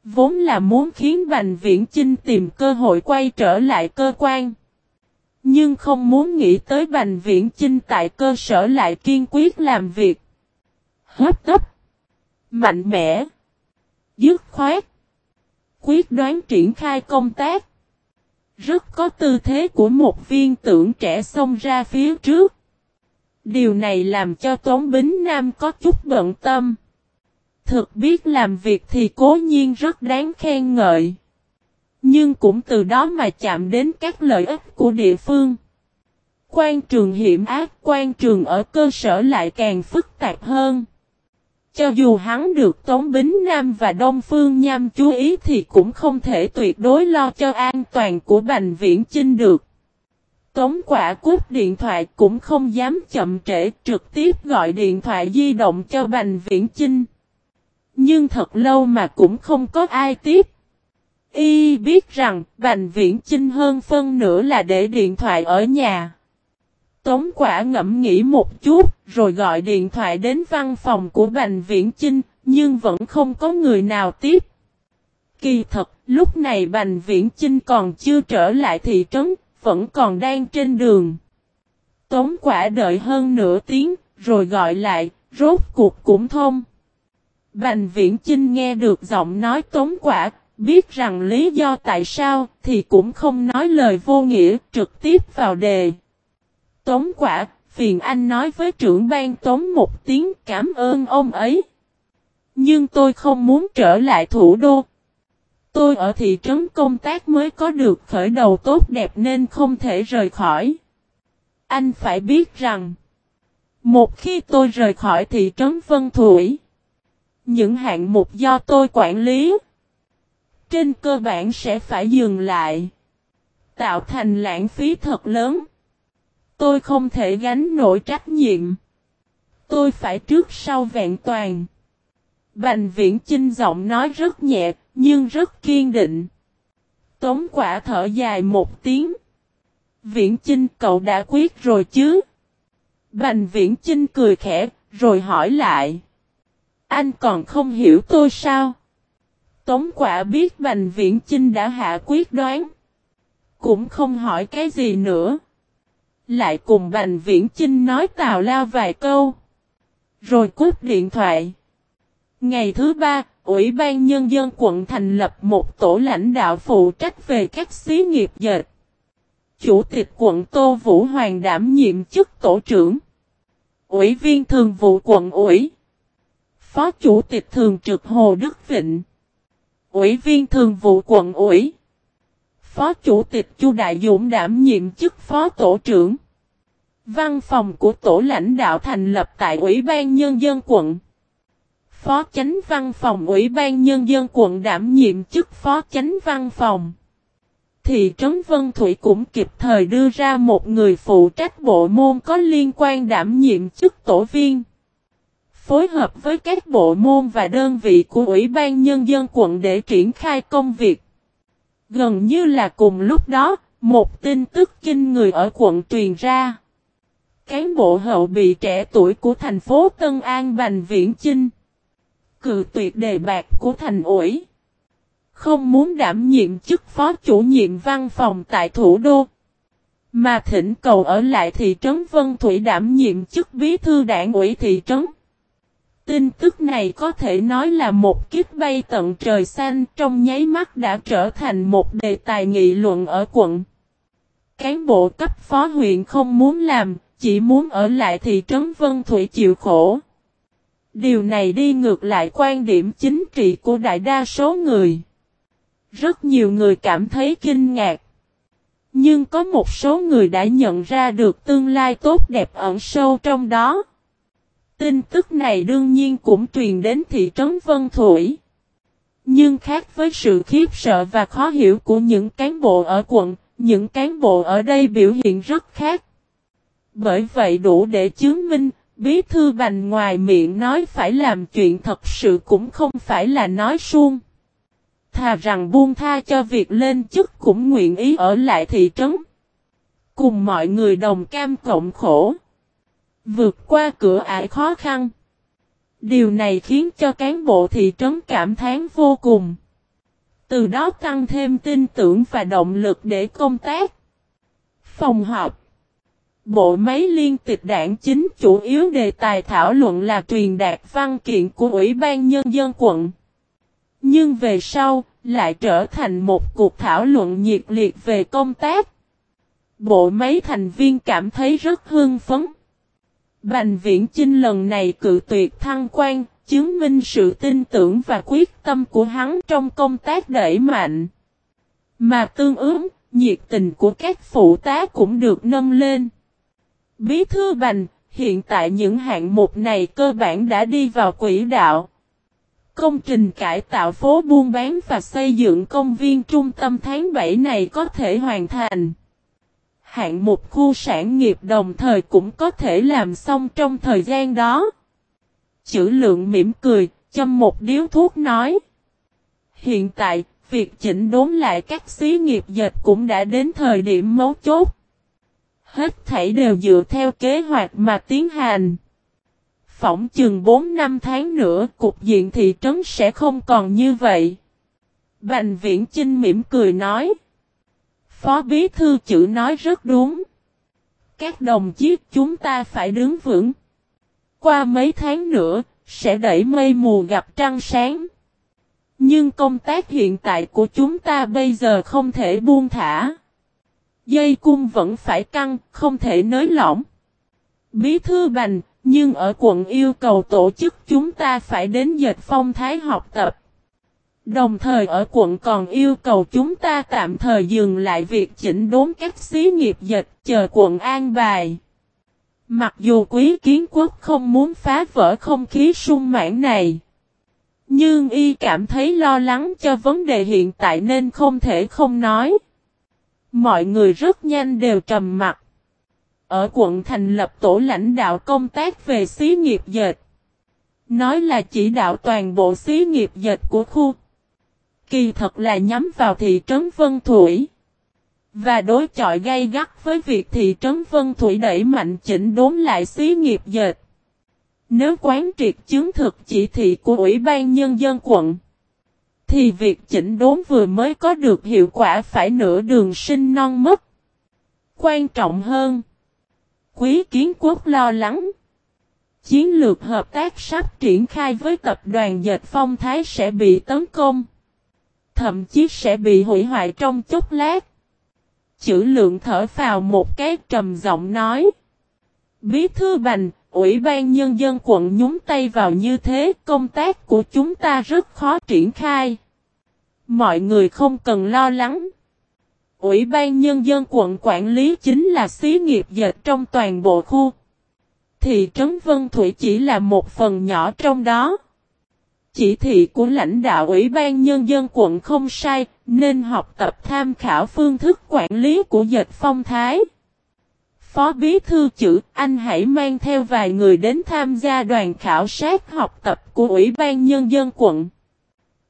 Vốn là muốn khiến Bành Viễn Chinh tìm cơ hội quay trở lại cơ quan. Nhưng không muốn nghĩ tới Bành Viễn Chinh tại cơ sở lại kiên quyết làm việc. Hấp tấp. Mạnh mẽ. Dứt khoát. Quyết đoán triển khai công tác. Rất có tư thế của một viên tưởng trẻ xông ra phía trước. Điều này làm cho Tống Bính Nam có chút bận tâm. Thực biết làm việc thì cố nhiên rất đáng khen ngợi. Nhưng cũng từ đó mà chạm đến các lợi ích của địa phương. Quan trường hiểm ác, quan trường ở cơ sở lại càng phức tạp hơn. Cho dù hắn được Tống Bính Nam và Đông Phương Nham chú ý thì cũng không thể tuyệt đối lo cho an toàn của Bành Viễn Chinh được. Tống quả cút điện thoại cũng không dám chậm trễ trực tiếp gọi điện thoại di động cho Bành Viễn Chinh. Nhưng thật lâu mà cũng không có ai tiếp. Y biết rằng Bành Viễn Chinh hơn phân nửa là để điện thoại ở nhà. Tống quả ngẫm nghĩ một chút rồi gọi điện thoại đến văn phòng của Bành Viễn Chinh nhưng vẫn không có người nào tiếp. Kỳ thật lúc này Bành Viễn Chinh còn chưa trở lại thị trấn vẫn còn đang trên đường. Tống quả đợi hơn nửa tiếng, rồi gọi lại, rốt cuộc cũng thông. Bành viễn Trinh nghe được giọng nói tống quả, biết rằng lý do tại sao, thì cũng không nói lời vô nghĩa, trực tiếp vào đề. Tống quả, phiền anh nói với trưởng ban tống một tiếng cảm ơn ông ấy. Nhưng tôi không muốn trở lại thủ đô, Tôi ở thị trấn công tác mới có được khởi đầu tốt đẹp nên không thể rời khỏi. Anh phải biết rằng, một khi tôi rời khỏi thị trấn Vân Thủy, những hạng mục do tôi quản lý, trên cơ bản sẽ phải dừng lại, tạo thành lãng phí thật lớn. Tôi không thể gánh nổi trách nhiệm. Tôi phải trước sau vẹn toàn. Bành viễn chinh giọng nói rất nhẹ, nhưng rất kiên định. Tống quả thở dài một tiếng. Viễn Chinh cậu đã quyết rồi chứ? Bành Viễn Chinh cười khẽ, rồi hỏi lại. Anh còn không hiểu tôi sao? Tống quả biết Bành Viễn Chinh đã hạ quyết đoán. Cũng không hỏi cái gì nữa. Lại cùng Bành Viễn Chinh nói tào lao vài câu. Rồi cúp điện thoại. Ngày thứ ba, Ủy ban Nhân dân quận thành lập một tổ lãnh đạo phụ trách về các xí nghiệp dệt. Chủ tịch quận Tô Vũ Hoàng đảm nhiệm chức tổ trưởng. Ủy viên thường vụ quận ủy. Phó chủ tịch thường trực Hồ Đức Vịnh. Ủy viên thường vụ quận ủy. Phó chủ tịch Chu Đại Dũng đảm nhiệm chức phó tổ trưởng. Văn phòng của tổ lãnh đạo thành lập tại Ủy ban Nhân dân quận. Phó Chánh Văn phòng Ủy ban Nhân dân quận đảm nhiệm chức Phó Chánh Văn phòng. Thị trấn Vân Thủy cũng kịp thời đưa ra một người phụ trách bộ môn có liên quan đảm nhiệm chức tổ viên. Phối hợp với các bộ môn và đơn vị của Ủy ban Nhân dân quận để triển khai công việc. Gần như là cùng lúc đó, một tin tức kinh người ở quận truyền ra. Cán bộ hậu bị trẻ tuổi của thành phố Tân An Bành Viễn Chinh cự tuyệt đề bạc của thành ủi. Không muốn đảm nhiệm chức phó chủ nhiệm văn phòng tại thủ đô. Mà thỉnh cầu ở lại thị trấn Vân Thủy đảm nhiệm chức bí thư đảng ủy thị trấn. Tin tức này có thể nói là một kiếp bay tận trời xanh trong nháy mắt đã trở thành một đề tài nghị luận ở quận. Cán bộ cấp phó huyện không muốn làm, chỉ muốn ở lại thị trấn Vân Thủy chịu khổ. Điều này đi ngược lại quan điểm chính trị của đại đa số người. Rất nhiều người cảm thấy kinh ngạc. Nhưng có một số người đã nhận ra được tương lai tốt đẹp ẩn sâu trong đó. Tin tức này đương nhiên cũng truyền đến thị trấn Vân Thủy. Nhưng khác với sự khiếp sợ và khó hiểu của những cán bộ ở quận, những cán bộ ở đây biểu hiện rất khác. Bởi vậy đủ để chứng minh, bí thư bành ngoài miệng nói phải làm chuyện thật sự cũng không phải là nói suông. Thà rằng buông tha cho việc lên chức cũng nguyện ý ở lại thị trấn. Cùng mọi người đồng cam cộng khổ. Vượt qua cửa ải khó khăn. Điều này khiến cho cán bộ thị trấn cảm thán vô cùng. Từ đó tăng thêm tin tưởng và động lực để công tác. Phòng họp Bộ máy liên tịch đảng chính chủ yếu đề tài thảo luận là truyền đạt văn kiện của Ủy ban Nhân dân quận. Nhưng về sau, lại trở thành một cuộc thảo luận nhiệt liệt về công tác. Bộ máy thành viên cảm thấy rất hưng phấn. Bành viễn Chinh lần này cự tuyệt thăng quan, chứng minh sự tin tưởng và quyết tâm của hắn trong công tác đẩy mạnh. Mà tương ứng, nhiệt tình của các phụ tá cũng được nâng lên. Bí thư Bành, hiện tại những hạng mục này cơ bản đã đi vào quỹ đạo. Công trình cải tạo phố buôn bán và xây dựng công viên trung tâm tháng 7 này có thể hoàn thành. Hạng một khu sản nghiệp đồng thời cũng có thể làm xong trong thời gian đó. Chữ lượng mỉm cười, châm một điếu thuốc nói. Hiện tại, việc chỉnh đốn lại các xí nghiệp dệt cũng đã đến thời điểm mấu chốt. Hết thảy đều dựa theo kế hoạch mà tiến hành. Phỏng chừng 4 năm tháng nữa cục diện thị trấn sẽ không còn như vậy. Bành viễn Chinh mỉm cười nói. Phó bí thư chữ nói rất đúng. Các đồng chí chúng ta phải đứng vững. Qua mấy tháng nữa, sẽ đẩy mây mù gặp trăng sáng. Nhưng công tác hiện tại của chúng ta bây giờ không thể buông thả. Dây cung vẫn phải căng, không thể nới lỏng. Bí thư bành, nhưng ở quận yêu cầu tổ chức chúng ta phải đến dệt phong thái học tập. Đồng thời ở quận còn yêu cầu chúng ta tạm thời dừng lại việc chỉnh đốn các xí nghiệp dịch chờ quận an bài. Mặc dù quý kiến quốc không muốn phá vỡ không khí sung mãn này. Nhưng y cảm thấy lo lắng cho vấn đề hiện tại nên không thể không nói. Mọi người rất nhanh đều trầm mặt. Ở quận thành lập tổ lãnh đạo công tác về xí nghiệp dệt. Nói là chỉ đạo toàn bộ xí nghiệp dệt của khu. Kỳ thật là nhắm vào thị trấn Vân Thủy. Và đối chọi gay gắt với việc thị trấn Vân Thủy đẩy mạnh chỉnh đốn lại xí nghiệp dệt. Nếu quán triệt chứng thực chỉ thị của Ủy ban Nhân dân quận, thì việc chỉnh đốn vừa mới có được hiệu quả phải nửa đường sinh non mất. Quan trọng hơn, Quý Kiến Quốc lo lắng. Chiến lược hợp tác sắp triển khai với tập đoàn dệt phong thái sẽ bị tấn công. Thậm chí sẽ bị hủy hoại trong chốc lát. Chữ lượng thở vào một cái trầm giọng nói. Bí thư bành, Ủy ban Nhân dân quận nhúng tay vào như thế, công tác của chúng ta rất khó triển khai. Mọi người không cần lo lắng. Ủy ban Nhân dân quận quản lý chính là xí nghiệp dệt trong toàn bộ khu. Thị trấn Vân Thủy chỉ là một phần nhỏ trong đó. Chỉ thị của lãnh đạo Ủy ban Nhân dân quận không sai, nên học tập tham khảo phương thức quản lý của dệt phong thái. Phó Bí Thư chữ, anh hãy mang theo vài người đến tham gia đoàn khảo sát học tập của Ủy ban Nhân dân quận.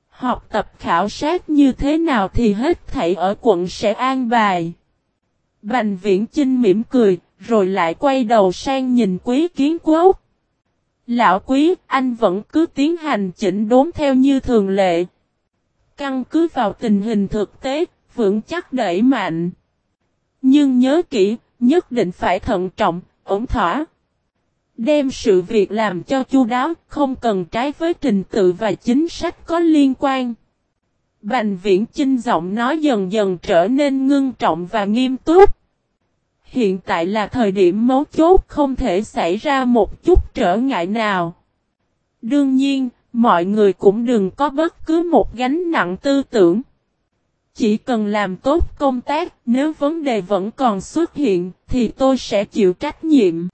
Học tập khảo sát như thế nào thì hết thảy ở quận sẽ an bài. Bành viễn Chinh mỉm cười, rồi lại quay đầu sang nhìn quý kiến quốc. Lão quý, anh vẫn cứ tiến hành chỉnh đốn theo như thường lệ. Căn cứ vào tình hình thực tế, vững chắc đẩy mạnh. Nhưng nhớ kỹ, nhất định phải thận trọng, ổn thỏa. Đem sự việc làm cho chu đáo, không cần trái với trình tự và chính sách có liên quan. Bành viễn chinh giọng nói dần dần trở nên ngưng trọng và nghiêm túc. Hiện tại là thời điểm mấu chốt không thể xảy ra một chút trở ngại nào. Đương nhiên, mọi người cũng đừng có bất cứ một gánh nặng tư tưởng. Chỉ cần làm tốt công tác, nếu vấn đề vẫn còn xuất hiện, thì tôi sẽ chịu trách nhiệm.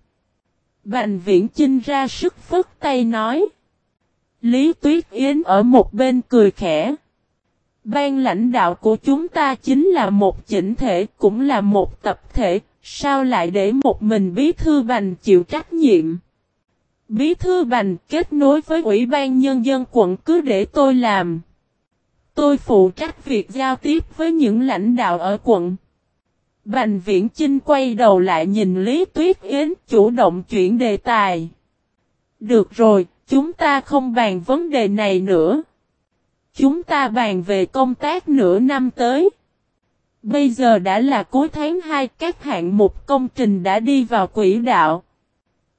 Bành viễn Chinh ra sức phất tay nói. Lý Tuyết Yến ở một bên cười khẽ. Ban lãnh đạo của chúng ta chính là một chỉnh thể, cũng là một tập thể, sao lại để một mình bí thư bành chịu trách nhiệm. Bí thư bành kết nối với Ủy ban Nhân dân quận cứ để tôi làm. Tôi phụ trách việc giao tiếp với những lãnh đạo ở quận. Bành viễn Chinh quay đầu lại nhìn Lý Tuyết Yến chủ động chuyển đề tài. Được rồi, chúng ta không bàn vấn đề này nữa. Chúng ta bàn về công tác nửa năm tới. Bây giờ đã là cuối tháng 2 các hạng mục công trình đã đi vào quỹ đạo.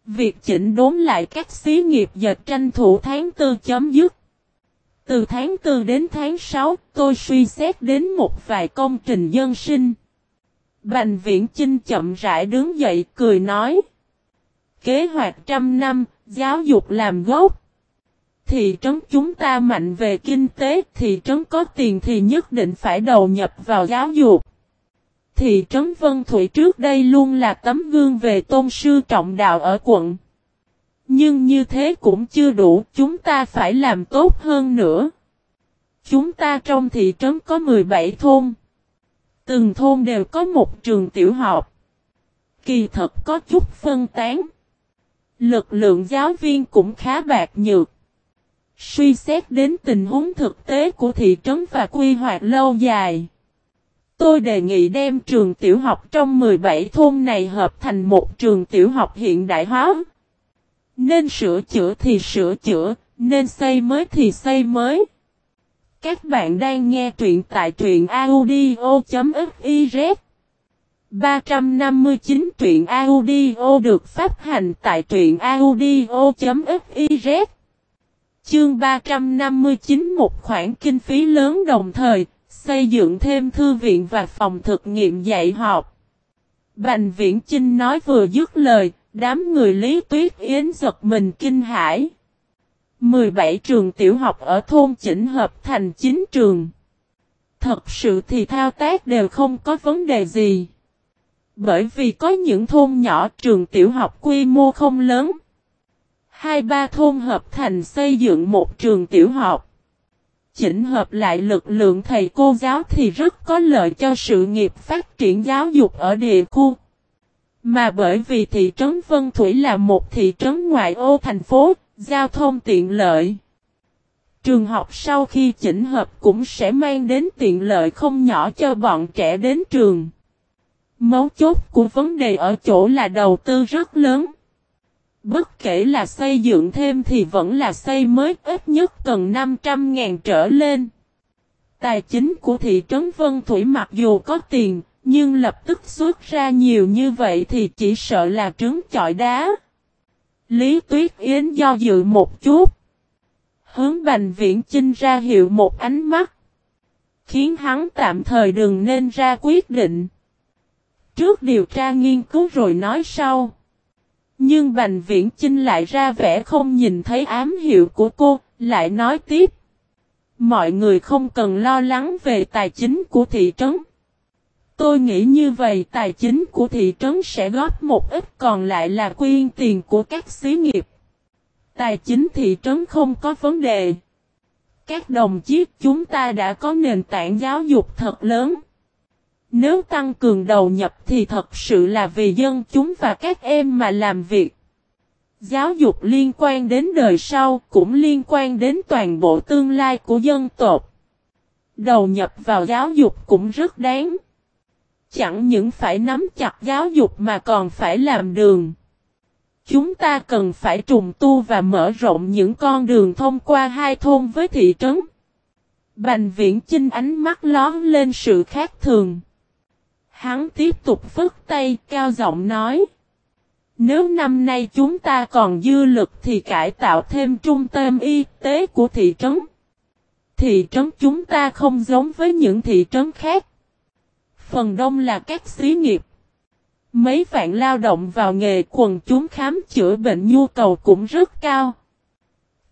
Việc chỉnh đốn lại các xí nghiệp dệt tranh thủ tháng 4 chấm dứt. Từ tháng 4 đến tháng 6 tôi suy xét đến một vài công trình dân sinh. Bành viễn Chinh chậm rãi đứng dậy cười nói. Kế hoạch trăm năm, giáo dục làm gốc. Thị trấn chúng ta mạnh về kinh tế, thị trấn có tiền thì nhất định phải đầu nhập vào giáo dục. Thị trấn Vân Thủy trước đây luôn là tấm gương về tôn sư trọng đạo ở quận. Nhưng như thế cũng chưa đủ, chúng ta phải làm tốt hơn nữa. Chúng ta trong thị trấn có 17 thôn. Từng thôn đều có một trường tiểu học. Kỳ thật có chút phân tán. Lực lượng giáo viên cũng khá bạc nhược. Suy xét đến tình huống thực tế của thị trấn và quy hoạch lâu dài. Tôi đề nghị đem trường tiểu học trong 17 thôn này hợp thành một trường tiểu học hiện đại hóa. Nên sửa chữa thì sửa chữa, nên xây mới thì xây mới. Các bạn đang nghe truyện tại truyện audio.fiz 359 truyện audio được phát hành tại truyện audio.fiz Chương 359 một khoản kinh phí lớn đồng thời, xây dựng thêm thư viện và phòng thực nghiệm dạy học. Bành Viễn Chinh nói vừa dứt lời, đám người Lý Tuyết Yến giật mình kinh hãi. 17 trường tiểu học ở thôn chỉnh hợp thành 9 trường. Thật sự thì thao tác đều không có vấn đề gì. Bởi vì có những thôn nhỏ trường tiểu học quy mô không lớn. Hai ba thôn hợp thành xây dựng một trường tiểu học. Chỉnh hợp lại lực lượng thầy cô giáo thì rất có lợi cho sự nghiệp phát triển giáo dục ở địa khu. Mà bởi vì thị trấn Vân Thủy là một thị trấn ngoại ô thành phố, giao thông tiện lợi. Trường học sau khi chỉnh hợp cũng sẽ mang đến tiện lợi không nhỏ cho bọn trẻ đến trường. Mấu chốt của vấn đề ở chỗ là đầu tư rất lớn. Bất kể là xây dựng thêm thì vẫn là xây mới ít nhất cần 500.000 trở lên. Tài chính của thị trấn Vân Thủy mặc dù có tiền, nhưng lập tức xuất ra nhiều như vậy thì chỉ sợ là trứng chọi đá. Lý Tuyết Yến do dự một chút. Hướng Bành Viễn Chinh ra hiệu một ánh mắt. Khiến hắn tạm thời đừng nên ra quyết định. Trước điều tra nghiên cứu rồi nói sau. Nhưng Bành Viễn Chinh lại ra vẻ không nhìn thấy ám hiệu của cô, lại nói tiếp. Mọi người không cần lo lắng về tài chính của thị trấn. Tôi nghĩ như vậy tài chính của thị trấn sẽ góp một ít còn lại là quyên tiền của các xí nghiệp. Tài chính thị trấn không có vấn đề. Các đồng chí chúng ta đã có nền tảng giáo dục thật lớn. Nếu tăng cường đầu nhập thì thật sự là vì dân chúng và các em mà làm việc. Giáo dục liên quan đến đời sau cũng liên quan đến toàn bộ tương lai của dân tộc. Đầu nhập vào giáo dục cũng rất đáng. Chẳng những phải nắm chặt giáo dục mà còn phải làm đường. Chúng ta cần phải trùng tu và mở rộng những con đường thông qua hai thôn với thị trấn. Bành viễn chinh ánh mắt lón lên sự khác thường. Hắn tiếp tục phức tay, cao giọng nói. Nếu năm nay chúng ta còn dư lực thì cải tạo thêm trung tâm y tế của thị trấn. Thị trấn chúng ta không giống với những thị trấn khác. Phần đông là các xí nghiệp. Mấy vạn lao động vào nghề quần chúng khám chữa bệnh nhu cầu cũng rất cao.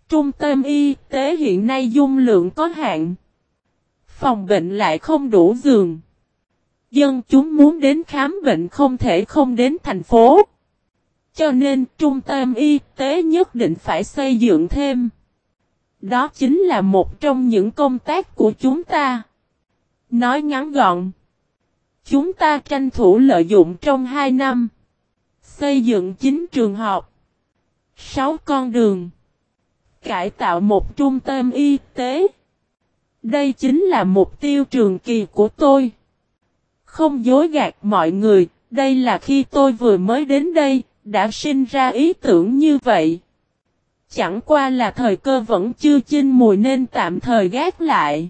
Trung tâm y tế hiện nay dung lượng có hạn. Phòng bệnh lại không đủ giường. Dân chúng muốn đến khám bệnh không thể không đến thành phố. Cho nên trung tâm y tế nhất định phải xây dựng thêm. Đó chính là một trong những công tác của chúng ta. Nói ngắn gọn. Chúng ta tranh thủ lợi dụng trong 2 năm. Xây dựng 9 trường học. 6 con đường. Cải tạo một trung tâm y tế. Đây chính là mục tiêu trường kỳ của tôi. Không dối gạt mọi người, đây là khi tôi vừa mới đến đây, đã sinh ra ý tưởng như vậy. Chẳng qua là thời cơ vẫn chưa chinh mùi nên tạm thời gác lại.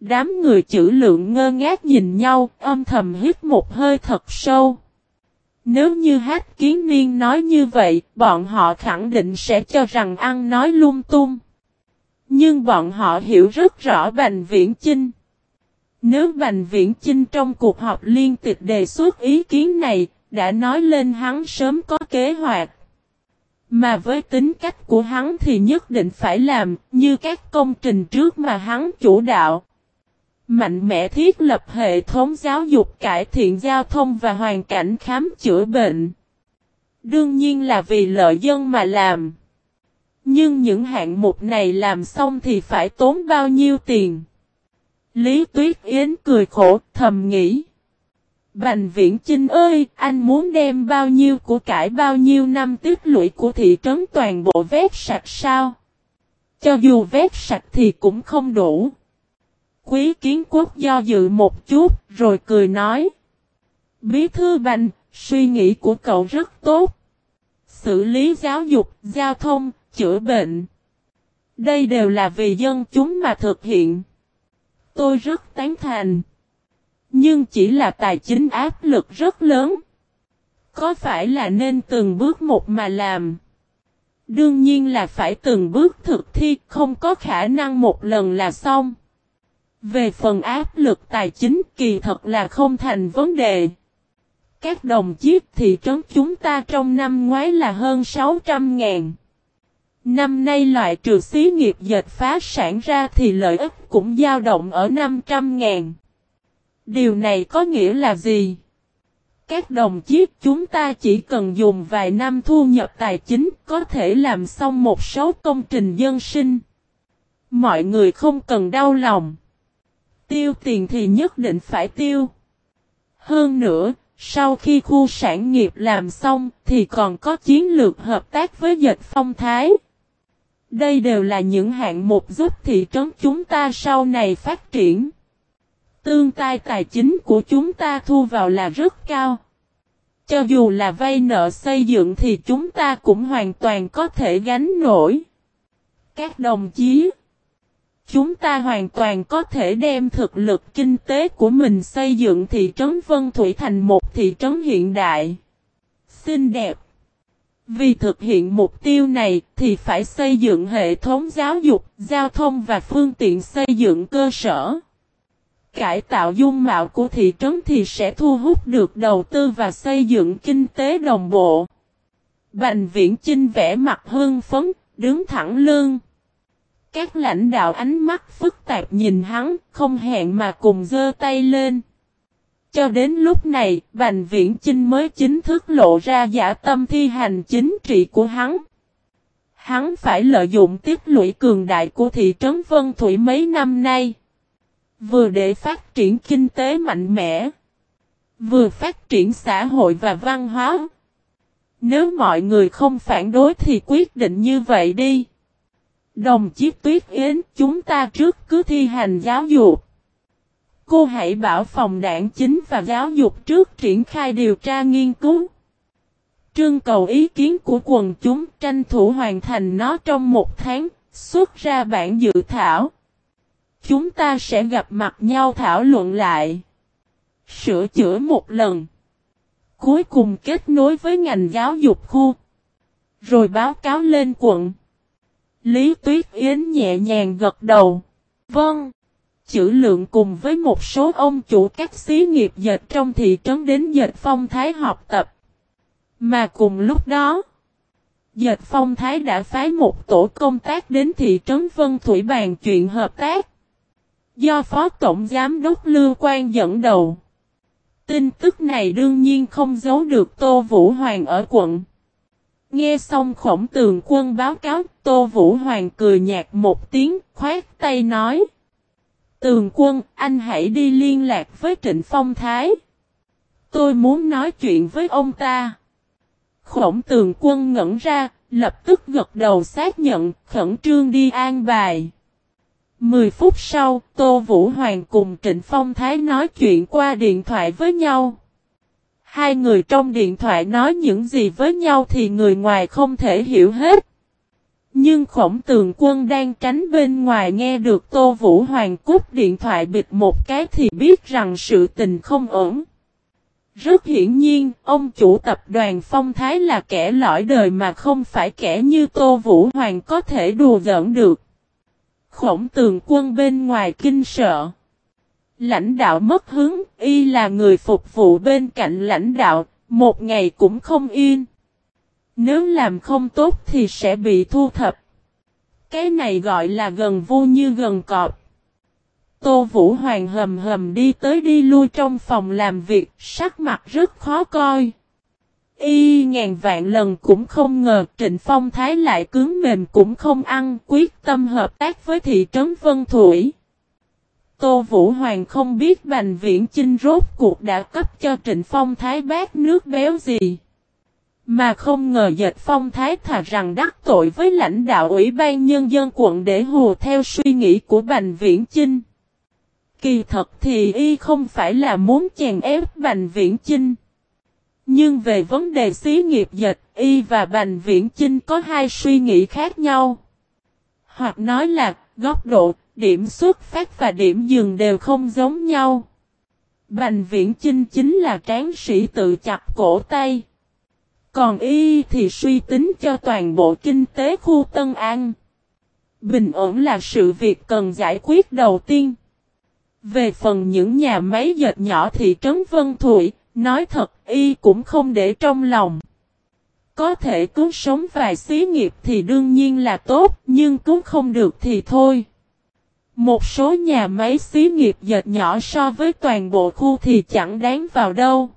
Đám người chữ lượng ngơ ngác nhìn nhau, âm thầm hít một hơi thật sâu. Nếu như hát kiến niên nói như vậy, bọn họ khẳng định sẽ cho rằng ăn nói lung tung. Nhưng bọn họ hiểu rất rõ Bành Viễn Chinh. Nếu Bành Viễn Chinh trong cuộc họp liên tịch đề xuất ý kiến này, đã nói lên hắn sớm có kế hoạch. Mà với tính cách của hắn thì nhất định phải làm như các công trình trước mà hắn chủ đạo. Mạnh mẽ thiết lập hệ thống giáo dục cải thiện giao thông và hoàn cảnh khám chữa bệnh. Đương nhiên là vì lợi dân mà làm. Nhưng những hạng mục này làm xong thì phải tốn bao nhiêu tiền? Lý Tuyết Yến cười khổ thầm nghĩ. Bành viễn Chinh ơi, anh muốn đem bao nhiêu của cải bao nhiêu năm tích lũy của thị trấn toàn bộ vét sạch sao? Cho dù vét sạch thì cũng không đủ. Quý kiến quốc do dự một chút, rồi cười nói. Bí thư bành, suy nghĩ của cậu rất tốt. Xử lý giáo dục, giao thông, chữa bệnh. Đây đều là vì dân chúng mà thực hiện. Tôi rất tán thành. Nhưng chỉ là tài chính áp lực rất lớn. Có phải là nên từng bước một mà làm? Đương nhiên là phải từng bước thực thi, không có khả năng một lần là xong. Về phần áp lực tài chính kỳ thật là không thành vấn đề. Các đồng chí thị trấn chúng ta trong năm ngoái là hơn 600 ngàn. Năm nay loại trừ xí nghiệp dệt phá sản ra thì lợi ích cũng dao động ở 500 ngàn. Điều này có nghĩa là gì? Các đồng chí chúng ta chỉ cần dùng vài năm thu nhập tài chính có thể làm xong một số công trình dân sinh. Mọi người không cần đau lòng. Tiêu tiền thì nhất định phải tiêu. Hơn nữa, sau khi khu sản nghiệp làm xong thì còn có chiến lược hợp tác với dịch phong thái. Đây đều là những hạng mục giúp thị trấn chúng ta sau này phát triển. Tương tai tài chính của chúng ta thu vào là rất cao. Cho dù là vay nợ xây dựng thì chúng ta cũng hoàn toàn có thể gánh nổi. Các đồng chí, chúng ta hoàn toàn có thể đem thực lực kinh tế của mình xây dựng thị trấn Vân Thủy thành một thị trấn hiện đại. Xinh đẹp. Vì thực hiện mục tiêu này thì phải xây dựng hệ thống giáo dục, giao thông và phương tiện xây dựng cơ sở. Cải tạo dung mạo của thị trấn thì sẽ thu hút được đầu tư và xây dựng kinh tế đồng bộ. Bành viễn chinh vẽ mặt hương phấn, đứng thẳng lưng. Các lãnh đạo ánh mắt phức tạp nhìn hắn, không hẹn mà cùng giơ tay lên. Cho đến lúc này, Bành Viễn Chinh mới chính thức lộ ra giả tâm thi hành chính trị của hắn. Hắn phải lợi dụng tiếp lũy cường đại của thị trấn Vân Thủy mấy năm nay. Vừa để phát triển kinh tế mạnh mẽ. Vừa phát triển xã hội và văn hóa. Nếu mọi người không phản đối thì quyết định như vậy đi. Đồng chí Tuyết Yến chúng ta trước cứ thi hành giáo dục. Cô hãy bảo phòng đảng chính và giáo dục trước triển khai điều tra nghiên cứu. Trương cầu ý kiến của quần chúng tranh thủ hoàn thành nó trong một tháng, xuất ra bản dự thảo. Chúng ta sẽ gặp mặt nhau thảo luận lại. Sửa chữa một lần. Cuối cùng kết nối với ngành giáo dục khu. Rồi báo cáo lên quận. Lý Tuyết Yến nhẹ nhàng gật đầu. Vâng chữ lượng cùng với một số ông chủ các xí nghiệp dệt trong thị trấn đến dệt phong thái học tập. Mà cùng lúc đó, Dệt Phong Thái đã phái một tổ công tác đến thị trấn Vân Thủy bàn chuyện hợp tác. Do Phó Tổng Giám đốc Lưu Quang dẫn đầu. Tin tức này đương nhiên không giấu được Tô Vũ Hoàng ở quận. Nghe xong khổng tường quân báo cáo, Tô Vũ Hoàng cười nhạt một tiếng, khoát tay nói. Tường quân, anh hãy đi liên lạc với Trịnh Phong Thái. Tôi muốn nói chuyện với ông ta. Khổng tường quân ngẩn ra, lập tức gật đầu xác nhận, khẩn trương đi an bài. Mười phút sau, Tô Vũ Hoàng cùng Trịnh Phong Thái nói chuyện qua điện thoại với nhau. Hai người trong điện thoại nói những gì với nhau thì người ngoài không thể hiểu hết. Nhưng khổng tường quân đang tránh bên ngoài nghe được Tô Vũ Hoàng cút điện thoại bịt một cái thì biết rằng sự tình không ổn. Rất hiển nhiên, ông chủ tập đoàn Phong Thái là kẻ lõi đời mà không phải kẻ như Tô Vũ Hoàng có thể đùa giỡn được. Khổng tường quân bên ngoài kinh sợ. Lãnh đạo mất hứng, y là người phục vụ bên cạnh lãnh đạo, một ngày cũng không yên. Nếu làm không tốt thì sẽ bị thu thập. Cái này gọi là gần vu như gần cọp. Tô Vũ Hoàng hầm hầm đi tới đi lui trong phòng làm việc, sắc mặt rất khó coi. Y ngàn vạn lần cũng không ngờ Trịnh Phong Thái lại cứng mềm cũng không ăn quyết tâm hợp tác với thị trấn Vân Thủy. Tô Vũ Hoàng không biết Bành Viễn Chinh rốt cuộc đã cấp cho Trịnh Phong Thái bát nước béo gì. Mà không ngờ dệt Phong Thái thà rằng đắc tội với lãnh đạo Ủy ban Nhân dân quận để hù theo suy nghĩ của Bành Viễn Chinh. Kỳ thật thì y không phải là muốn chèn ép Bành Viễn Chinh. Nhưng về vấn đề xí nghiệp dịch, y và Bành Viễn Chinh có hai suy nghĩ khác nhau. Hoặc nói là, góc độ, điểm xuất phát và điểm dừng đều không giống nhau. Bành Viễn Chinh chính là tráng sĩ tự chặt cổ tay. Còn y thì suy tính cho toàn bộ kinh tế khu Tân An. Bình ổn là sự việc cần giải quyết đầu tiên. Về phần những nhà máy dệt nhỏ thị trấn Vân Thụy, nói thật y cũng không để trong lòng. Có thể cứu sống vài xí nghiệp thì đương nhiên là tốt, nhưng cứu không được thì thôi. Một số nhà máy xí nghiệp dệt nhỏ so với toàn bộ khu thì chẳng đáng vào đâu.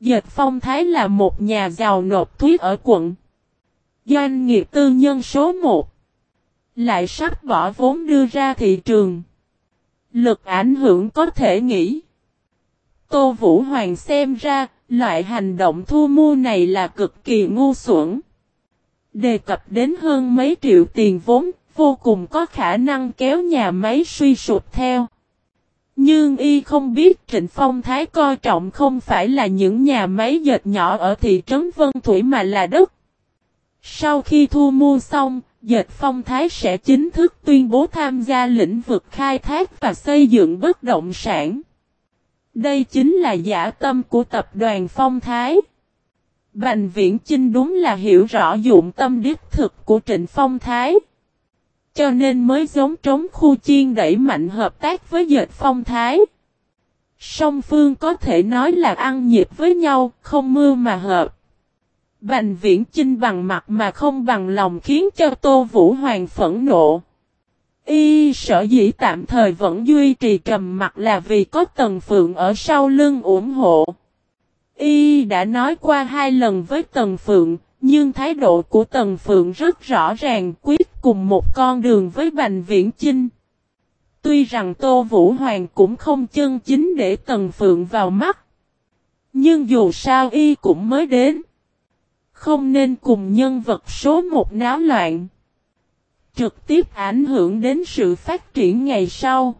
Dệt Phong Thái là một nhà giàu nộp thuế ở quận. Doanh nghiệp tư nhân số 1. Lại sắp bỏ vốn đưa ra thị trường. Lực ảnh hưởng có thể nghĩ. Tô Vũ Hoàng xem ra, loại hành động thu mua này là cực kỳ ngu xuẩn. Đề cập đến hơn mấy triệu tiền vốn, vô cùng có khả năng kéo nhà máy suy sụp theo. Nhưng y không biết Trịnh Phong Thái coi trọng không phải là những nhà máy dệt nhỏ ở thị trấn Vân Thủy mà là đất. Sau khi thu mua xong, Dệt Phong Thái sẽ chính thức tuyên bố tham gia lĩnh vực khai thác và xây dựng bất động sản. Đây chính là giả tâm của tập đoàn Phong Thái. Bành Viễn Chinh đúng là hiểu rõ dụng tâm đích thực của Trịnh Phong Thái. Cho nên mới giống trống khu chiên đẩy mạnh hợp tác với dệt Phong Thái. Song phương có thể nói là ăn nhịp với nhau, không mưa mà hợp. Bành viễn chinh bằng mặt mà không bằng lòng khiến cho Tô Vũ Hoàng phẫn nộ. Y sở dĩ tạm thời vẫn duy trì trầm mặt là vì có Tần Phượng ở sau lưng ủng hộ. Y đã nói qua hai lần với Tần Phượng, nhưng thái độ của Tần Phượng rất rõ ràng quyết cùng một con đường với Bành Viễn Chinh. Tuy rằng Tô Vũ Hoàng cũng không chân chính để Tần Phượng vào mắt. Nhưng dù sao y cũng mới đến. Không nên cùng nhân vật số một náo loạn. Trực tiếp ảnh hưởng đến sự phát triển ngày sau.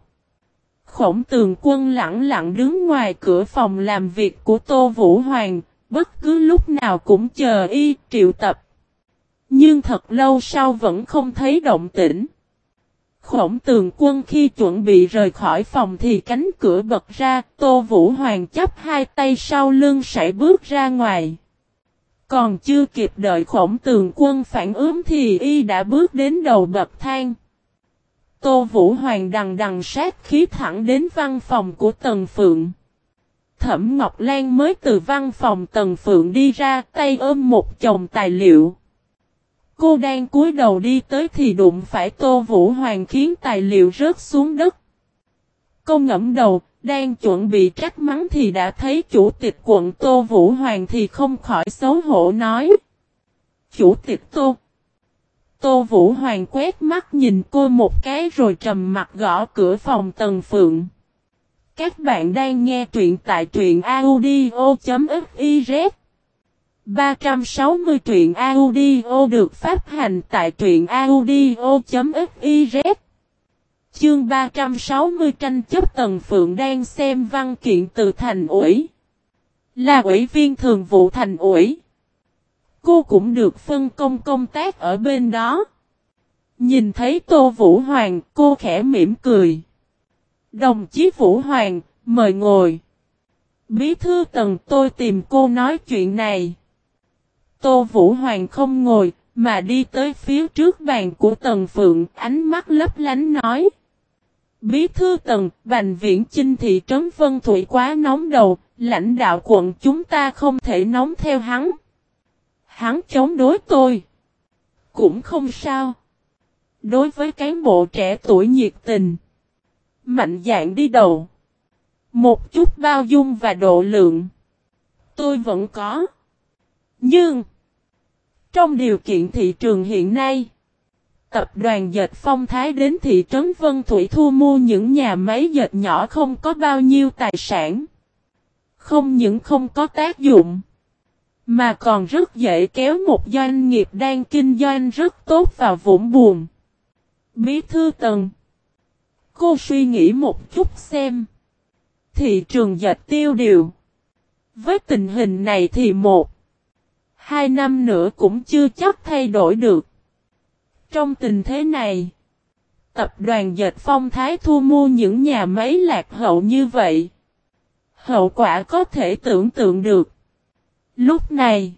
Khổng tường quân lặng lặng đứng ngoài cửa phòng làm việc của Tô Vũ Hoàng, bất cứ lúc nào cũng chờ y triệu tập. Nhưng thật lâu sau vẫn không thấy động tĩnh. Khổng tường quân khi chuẩn bị rời khỏi phòng thì cánh cửa bật ra, Tô Vũ Hoàng chấp hai tay sau lưng sải bước ra ngoài. Còn chưa kịp đợi khổng tường quân phản ứng thì y đã bước đến đầu bậc thang. Tô Vũ Hoàng đằng đằng sát khí thẳng đến văn phòng của Tần Phượng. Thẩm Ngọc Lan mới từ văn phòng Tần Phượng đi ra tay ôm một chồng tài liệu. Cô đang cúi đầu đi tới thì đụng phải Tô Vũ Hoàng khiến tài liệu rớt xuống đất. Cô ngẫm đầu, đang chuẩn bị trách mắng thì đã thấy chủ tịch quận Tô Vũ Hoàng thì không khỏi xấu hổ nói. Chủ tịch Tô. Tô Vũ Hoàng quét mắt nhìn cô một cái rồi trầm mặt gõ cửa phòng Tần Phượng. Các bạn đang nghe truyện tại truyện audio.fif 360 truyện audio được phát hành tại truyện audio.fiz Chương 360 tranh chấp Tần Phượng đang xem văn kiện từ thành ủy. Là ủy viên thường vụ thành ủy. Cô cũng được phân công công tác ở bên đó. Nhìn thấy Tô Vũ Hoàng, cô khẽ mỉm cười. Đồng chí Vũ Hoàng, mời ngồi. Bí thư tần tôi tìm cô nói chuyện này. Tô Vũ Hoàng không ngồi, mà đi tới phía trước bàn của Tần Phượng, ánh mắt lấp lánh nói. Bí thư Tần, Bành Viễn Chinh thị trấn Vân Thủy quá nóng đầu, lãnh đạo quận chúng ta không thể nóng theo hắn. Hắn chống đối tôi. Cũng không sao. Đối với cán bộ trẻ tuổi nhiệt tình. Mạnh dạng đi đầu. Một chút bao dung và độ lượng. Tôi vẫn có. Nhưng. Trong điều kiện thị trường hiện nay. Tập đoàn dệt phong thái đến thị trấn Vân Thủy thu mua những nhà máy dệt nhỏ không có bao nhiêu tài sản. Không những không có tác dụng. Mà còn rất dễ kéo một doanh nghiệp đang kinh doanh rất tốt vào vũng buồn. Bí thư tần. Cô suy nghĩ một chút xem. Thị trường dệt tiêu điều. Với tình hình này thì một. Hai năm nữa cũng chưa chắc thay đổi được. Trong tình thế này. Tập đoàn dệt phong thái thu mua những nhà máy lạc hậu như vậy. Hậu quả có thể tưởng tượng được. Lúc này,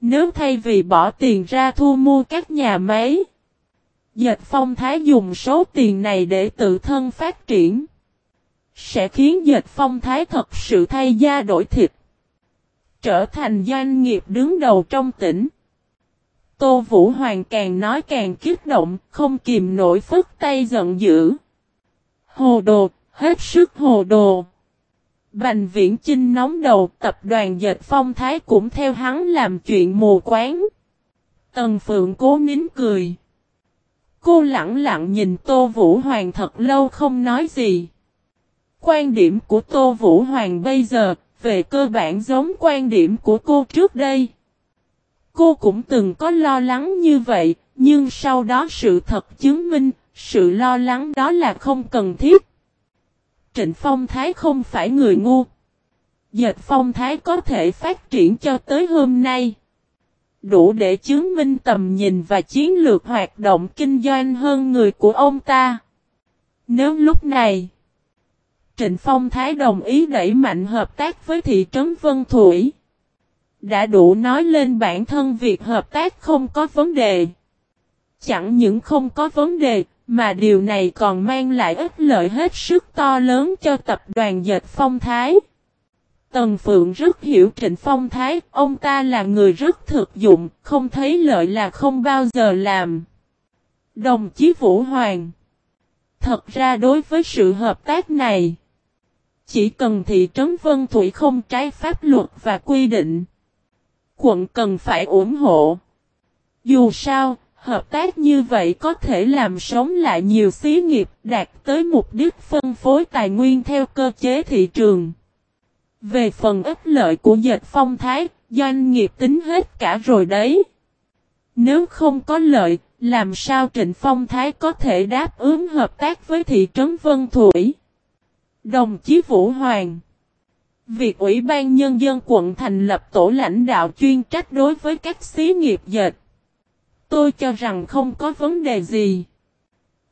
nếu thay vì bỏ tiền ra thu mua các nhà máy, Dệt phong thái dùng số tiền này để tự thân phát triển, sẽ khiến dệt phong thái thật sự thay da đổi thịt, trở thành doanh nghiệp đứng đầu trong tỉnh. Tô Vũ Hoàng càng nói càng kích động, không kìm nổi phức tay giận dữ. Hồ đồ, hết sức hồ đồ. Bành viễn Trinh nóng đầu tập đoàn dệt phong thái cũng theo hắn làm chuyện mù quáng. Tần Phượng cố nín cười. Cô lặng lặng nhìn Tô Vũ Hoàng thật lâu không nói gì. Quan điểm của Tô Vũ Hoàng bây giờ, về cơ bản giống quan điểm của cô trước đây. Cô cũng từng có lo lắng như vậy, nhưng sau đó sự thật chứng minh, sự lo lắng đó là không cần thiết. Trịnh Phong Thái không phải người ngu. Dệt Phong Thái có thể phát triển cho tới hôm nay. Đủ để chứng minh tầm nhìn và chiến lược hoạt động kinh doanh hơn người của ông ta. Nếu lúc này, Trịnh Phong Thái đồng ý đẩy mạnh hợp tác với thị trấn Vân Thủy. Đã đủ nói lên bản thân việc hợp tác không có vấn đề. Chẳng những không có vấn đề, mà điều này còn mang lại ích lợi hết sức to lớn cho tập đoàn dệt phong thái. Tần Phượng rất hiểu Trịnh Phong Thái, ông ta là người rất thực dụng, không thấy lợi là không bao giờ làm. Đồng chí Vũ Hoàng Thật ra đối với sự hợp tác này, chỉ cần thị trấn Vân Thủy không trái pháp luật và quy định, quận cần phải ủng hộ. Dù sao, Hợp tác như vậy có thể làm sống lại nhiều xí nghiệp đạt tới mục đích phân phối tài nguyên theo cơ chế thị trường. Về phần ích lợi của dệt phong thái, doanh nghiệp tính hết cả rồi đấy. Nếu không có lợi, làm sao Trịnh Phong Thái có thể đáp ứng hợp tác với thị trấn Vân Thủy? Đồng chí Vũ Hoàng Việc Ủy ban Nhân dân quận thành lập tổ lãnh đạo chuyên trách đối với các xí nghiệp dệt Tôi cho rằng không có vấn đề gì.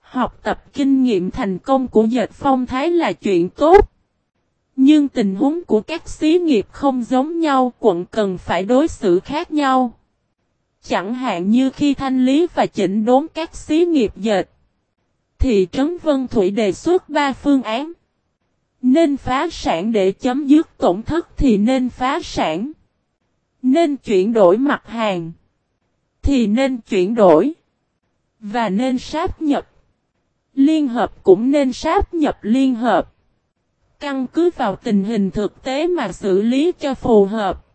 Học tập kinh nghiệm thành công của dệt phong thái là chuyện tốt. Nhưng tình huống của các xí nghiệp không giống nhau, quận cần phải đối xử khác nhau. Chẳng hạn như khi thanh lý và chỉnh đốn các xí nghiệp dệt. Thị trấn Vân Thủy đề xuất 3 phương án. Nên phá sản để chấm dứt tổn thất thì nên phá sản. Nên chuyển đổi mặt hàng, thì nên chuyển đổi. Và nên sáp nhập. Liên hợp cũng nên sáp nhập liên hợp. Căn cứ vào tình hình thực tế mà xử lý cho phù hợp.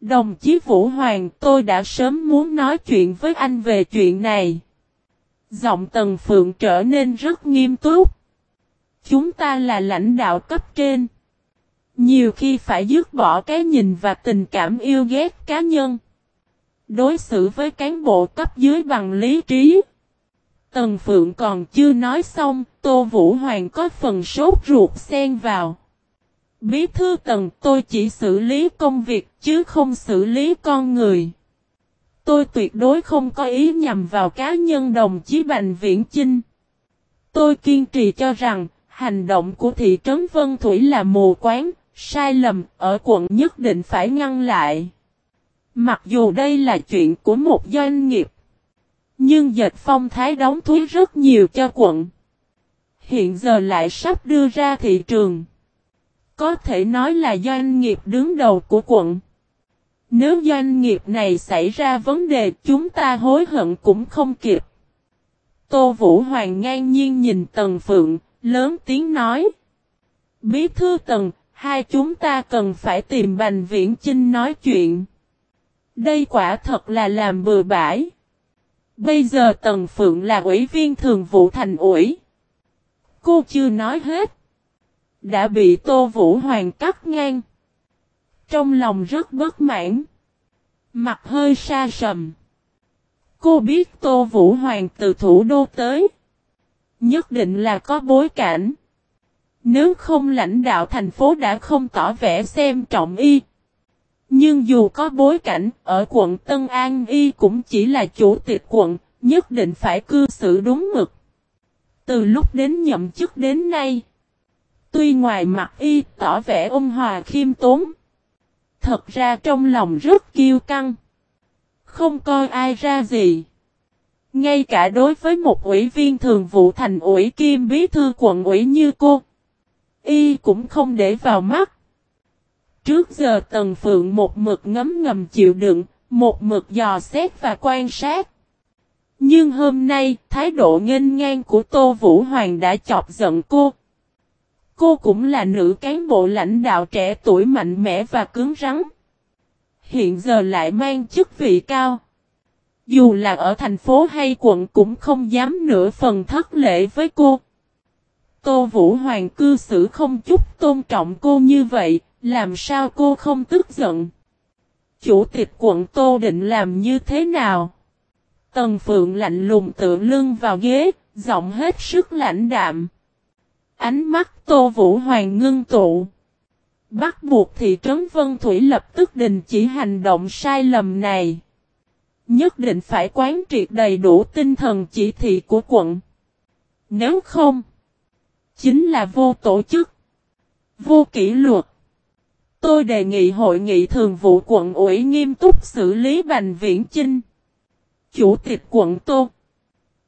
Đồng chí Vũ Hoàng, tôi đã sớm muốn nói chuyện với anh về chuyện này. Giọng Tần Phượng trở nên rất nghiêm túc. Chúng ta là lãnh đạo cấp trên. Nhiều khi phải dứt bỏ cái nhìn và tình cảm yêu ghét cá nhân. Đối xử với cán bộ cấp dưới bằng lý trí. Tần Phượng còn chưa nói xong, Tô Vũ Hoàng có phần sốt ruột xen vào. Bí thư Tần tôi chỉ xử lý công việc chứ không xử lý con người. Tôi tuyệt đối không có ý nhằm vào cá nhân đồng chí Bành Viễn Chinh. Tôi kiên trì cho rằng, hành động của thị trấn Vân Thủy là mù quáng, sai lầm, ở quận nhất định phải ngăn lại. Mặc dù đây là chuyện của một doanh nghiệp, nhưng dệt phong thái đóng thuế rất nhiều cho quận. Hiện giờ lại sắp đưa ra thị trường. Có thể nói là doanh nghiệp đứng đầu của quận. Nếu doanh nghiệp này xảy ra vấn đề chúng ta hối hận cũng không kịp. Tô Vũ Hoàng ngang nhiên nhìn Tần Phượng, lớn tiếng nói. Bí thư Tần, hai chúng ta cần phải tìm Bành Viễn Chinh nói chuyện. Đây quả thật là làm bừa bãi. Bây giờ Tần Phượng là ủy viên thường vụ thành ủy. Cô chưa nói hết. Đã bị Tô Vũ Hoàng cắt ngang. Trong lòng rất bất mãn. Mặt hơi xa sầm. Cô biết Tô Vũ Hoàng từ thủ đô tới. Nhất định là có bối cảnh. Nếu không lãnh đạo thành phố đã không tỏ vẻ xem trọng y. Nhưng dù có bối cảnh, ở quận Tân An y cũng chỉ là chủ tịch quận, nhất định phải cư xử đúng mực. Từ lúc đến nhậm chức đến nay, tuy ngoài mặt y tỏ vẻ ôn hòa khiêm tốn, thật ra trong lòng rất kiêu căng, không coi ai ra gì. Ngay cả đối với một ủy viên thường vụ thành ủy kim bí thư quận ủy như cô, y cũng không để vào mắt. Trước giờ Tần Phượng một mực ngấm ngầm chịu đựng, một mực dò xét và quan sát. Nhưng hôm nay, thái độ nghênh ngang của Tô Vũ Hoàng đã chọc giận cô. Cô cũng là nữ cán bộ lãnh đạo trẻ tuổi mạnh mẽ và cứng rắn. Hiện giờ lại mang chức vị cao. Dù là ở thành phố hay quận cũng không dám nửa phần thất lễ với cô. Tô Vũ Hoàng cư xử không chút tôn trọng cô như vậy, làm sao cô không tức giận? Chủ tịch quận Tô định làm như thế nào? Tần Phượng lạnh lùng tựa lưng vào ghế, giọng hết sức lãnh đạm. Ánh mắt Tô Vũ Hoàng ngưng tụ. Bắt buộc thị trấn Vân Thủy lập tức đình chỉ hành động sai lầm này. Nhất định phải quán triệt đầy đủ tinh thần chỉ thị của quận. Nếu không, chính là vô tổ chức, vô kỷ luật. Tôi đề nghị hội nghị thường vụ quận ủy nghiêm túc xử lý Bành Viễn Chinh. Chủ tịch quận Tô.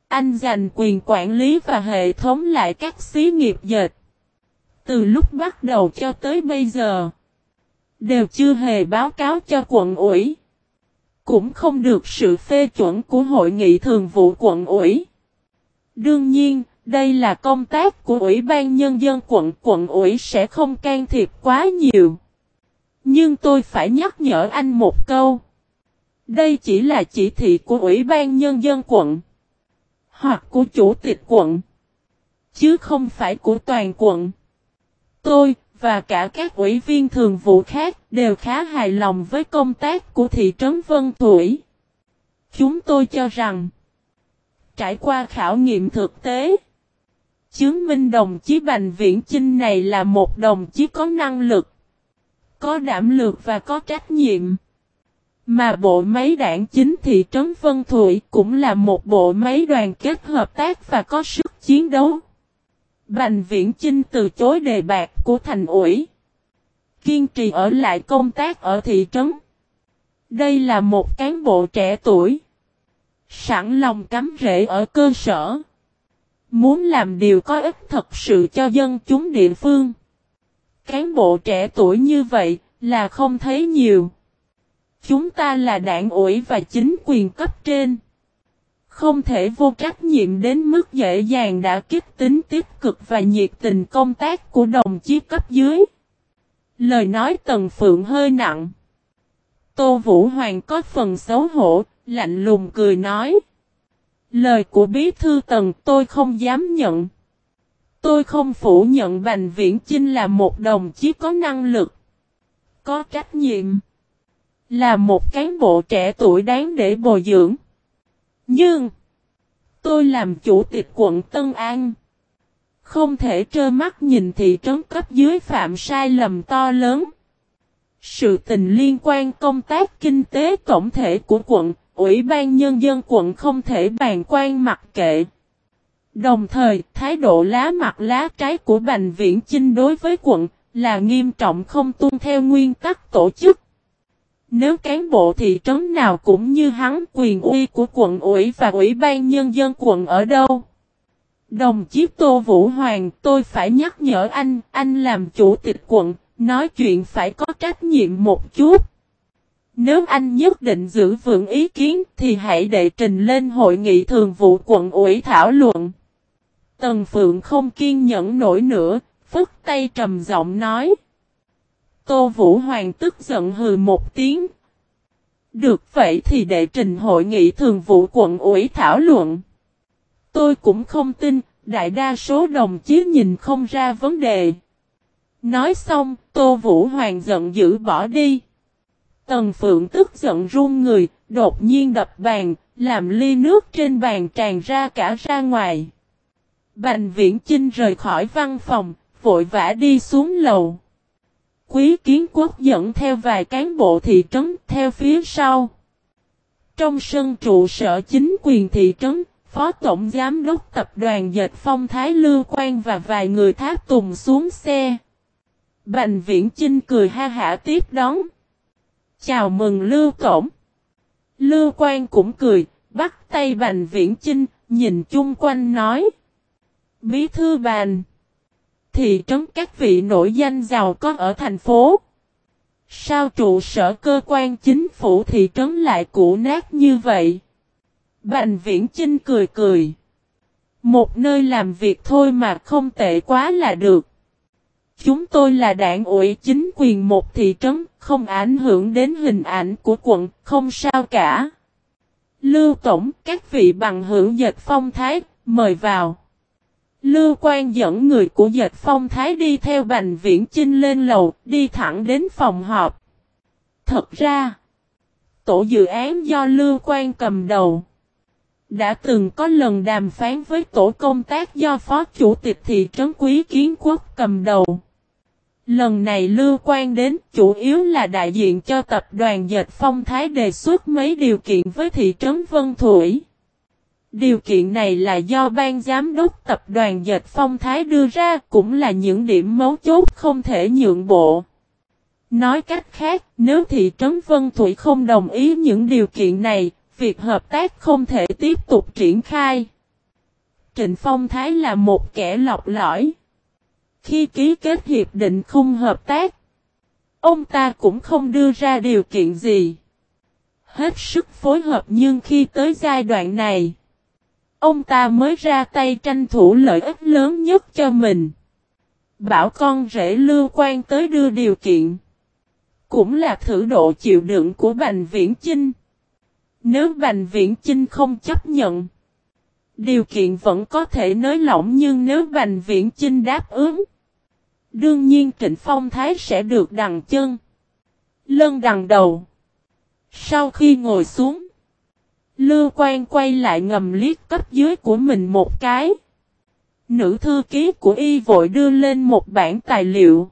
Anh giành quyền quản lý và hệ thống lại các xí nghiệp dệt. Từ lúc bắt đầu cho tới bây giờ, đều chưa hề báo cáo cho quận ủy. Cũng không được sự phê chuẩn của hội nghị thường vụ quận ủy. Đương nhiên, đây là công tác của Ủy ban Nhân dân quận. Quận ủy sẽ không can thiệp quá nhiều. Nhưng tôi phải nhắc nhở anh một câu. Đây chỉ là chỉ thị của Ủy ban Nhân dân quận. Hoặc của Chủ tịch quận. Chứ không phải của toàn quận. Tôi, và cả các ủy viên thường vụ khác đều khá hài lòng với công tác của thị trấn Vân Thủy. Chúng tôi cho rằng, trải qua khảo nghiệm thực tế, chứng minh đồng chí Bành Viễn Chinh này là một đồng chí có năng lực, có đảm lược và có trách nhiệm. Mà bộ máy đảng chính thị trấn Vân Thủy cũng là một bộ máy đoàn kết hợp tác và có sức chiến đấu. Bành Viễn Chinh từ chối đề bạc của thành ủy. Kiên trì ở lại công tác ở thị trấn. Đây là một cán bộ trẻ tuổi. Sẵn lòng cắm rễ ở cơ sở. Muốn làm điều có ích thật sự cho dân chúng địa phương. Cán bộ trẻ tuổi như vậy là không thấy nhiều. Chúng ta là đảng ủy và chính quyền cấp trên. Không thể vô trách nhiệm đến mức dễ dàng đã kích tính tích cực và nhiệt tình công tác của đồng chí cấp dưới. Lời nói Tần Phượng hơi nặng. Tô Vũ Hoàng có phần xấu hổ, lạnh lùng cười nói. Lời của bí thư Tần tôi không dám nhận. Tôi không phủ nhận Bành Viễn Chinh là một đồng chí có năng lực, có trách nhiệm, là một cán bộ trẻ tuổi đáng để bồi dưỡng. Nhưng, tôi làm chủ tịch quận Tân An, không thể trơ mắt nhìn thị trấn cấp dưới phạm sai lầm to lớn. Sự tình liên quan công tác kinh tế tổng thể của quận, Ủy ban Nhân dân quận không thể bàn quan mặc kệ. Đồng thời, thái độ lá mặt lá trái của Bành Viễn Chinh đối với quận là nghiêm trọng không tuân theo nguyên tắc tổ chức. Nếu cán bộ thị trấn nào cũng như hắn quyền uy của quận ủy và ủy ban nhân dân quận ở đâu? Đồng chí Tô Vũ Hoàng, tôi phải nhắc nhở anh, anh làm chủ tịch quận, nói chuyện phải có trách nhiệm một chút. Nếu anh nhất định giữ vững ý kiến thì hãy đệ trình lên hội nghị thường vụ quận ủy thảo luận. Tần Phượng không kiên nhẫn nổi nữa, phức tay trầm giọng nói. Tô Vũ Hoàng tức giận hừ một tiếng. Được vậy thì đệ trình hội nghị thường vụ quận ủy thảo luận. Tôi cũng không tin, đại đa số đồng chí nhìn không ra vấn đề. Nói xong, Tô Vũ Hoàng giận dữ bỏ đi. Tần Phượng tức giận run người, đột nhiên đập bàn, làm ly nước trên bàn tràn ra cả ra ngoài. Bành viễn Chinh rời khỏi văn phòng, vội vã đi xuống lầu. Quý kiến quốc dẫn theo vài cán bộ thị trấn theo phía sau. Trong sân trụ sở chính quyền thị trấn, Phó Tổng Giám đốc Tập đoàn Dệt Phong Thái Lưu Quang và vài người tháp tùng xuống xe. Bành Viễn Chinh cười ha hả tiếp đón. Chào mừng Lưu Tổng. Lưu Quang cũng cười, bắt tay Bành Viễn Chinh, nhìn chung quanh nói. Bí thư bàn. Thị trấn các vị nổi danh giàu có ở thành phố. Sao trụ sở cơ quan chính phủ thị trấn lại cũ nát như vậy? Bành viễn Trinh cười cười. Một nơi làm việc thôi mà không tệ quá là được. Chúng tôi là đảng ủy chính quyền một thị trấn, không ảnh hưởng đến hình ảnh của quận, không sao cả. Lưu Tổng, các vị bằng hữu dệt phong thái, mời vào. Lưu Quan dẫn người của dệt phong thái đi theo Bành Viễn Chinh lên lầu, đi thẳng đến phòng họp. Thật ra, tổ dự án do Lưu Quan cầm đầu, đã từng có lần đàm phán với tổ công tác do Phó Chủ tịch Thị trấn Quý Kiến Quốc cầm đầu. Lần này Lưu Quan đến chủ yếu là đại diện cho tập đoàn dệt phong thái đề xuất mấy điều kiện với thị trấn Vân Thủy. Điều kiện này là do ban giám đốc tập đoàn dệt phong thái đưa ra cũng là những điểm mấu chốt không thể nhượng bộ. Nói cách khác, nếu thị trấn Vân Thủy không đồng ý những điều kiện này, việc hợp tác không thể tiếp tục triển khai. Trịnh Phong Thái là một kẻ lọc lõi. Khi ký kết hiệp định khung hợp tác, ông ta cũng không đưa ra điều kiện gì. Hết sức phối hợp nhưng khi tới giai đoạn này, Ông ta mới ra tay tranh thủ lợi ích lớn nhất cho mình. Bảo con rể lưu quan tới đưa điều kiện. Cũng là thử độ chịu đựng của Bành Viễn Chinh. Nếu Bành Viễn Chinh không chấp nhận. Điều kiện vẫn có thể nới lỏng nhưng nếu Bành Viễn Chinh đáp ứng. Đương nhiên Trịnh Phong Thái sẽ được đằng chân. Lân đằng đầu. Sau khi ngồi xuống. Lưu quan quay lại ngầm liếc cấp dưới của mình một cái. Nữ thư ký của y vội đưa lên một bản tài liệu.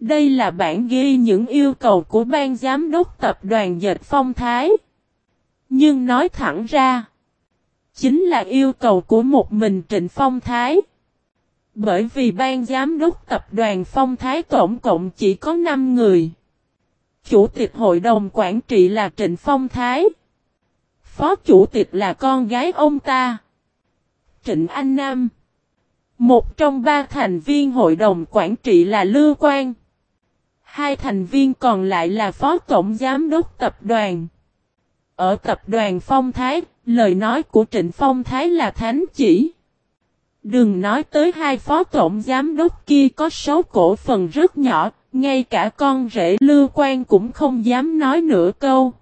Đây là bản ghi những yêu cầu của ban giám đốc tập đoàn dệt phong thái. Nhưng nói thẳng ra, chính là yêu cầu của một mình Trịnh Phong Thái. Bởi vì ban giám đốc tập đoàn Phong Thái tổng cộng chỉ có 5 người. Chủ tịch hội đồng quản trị là Trịnh Phong Thái. Phó chủ tịch là con gái ông ta. Trịnh Anh Nam. Một trong ba thành viên hội đồng quản trị là Lưu Quang. Hai thành viên còn lại là Phó Tổng Giám đốc Tập đoàn. Ở Tập đoàn Phong Thái, lời nói của Trịnh Phong Thái là thánh chỉ. Đừng nói tới hai phó tổng giám đốc kia có số cổ phần rất nhỏ, ngay cả con rể lưu quan cũng không dám nói nửa câu.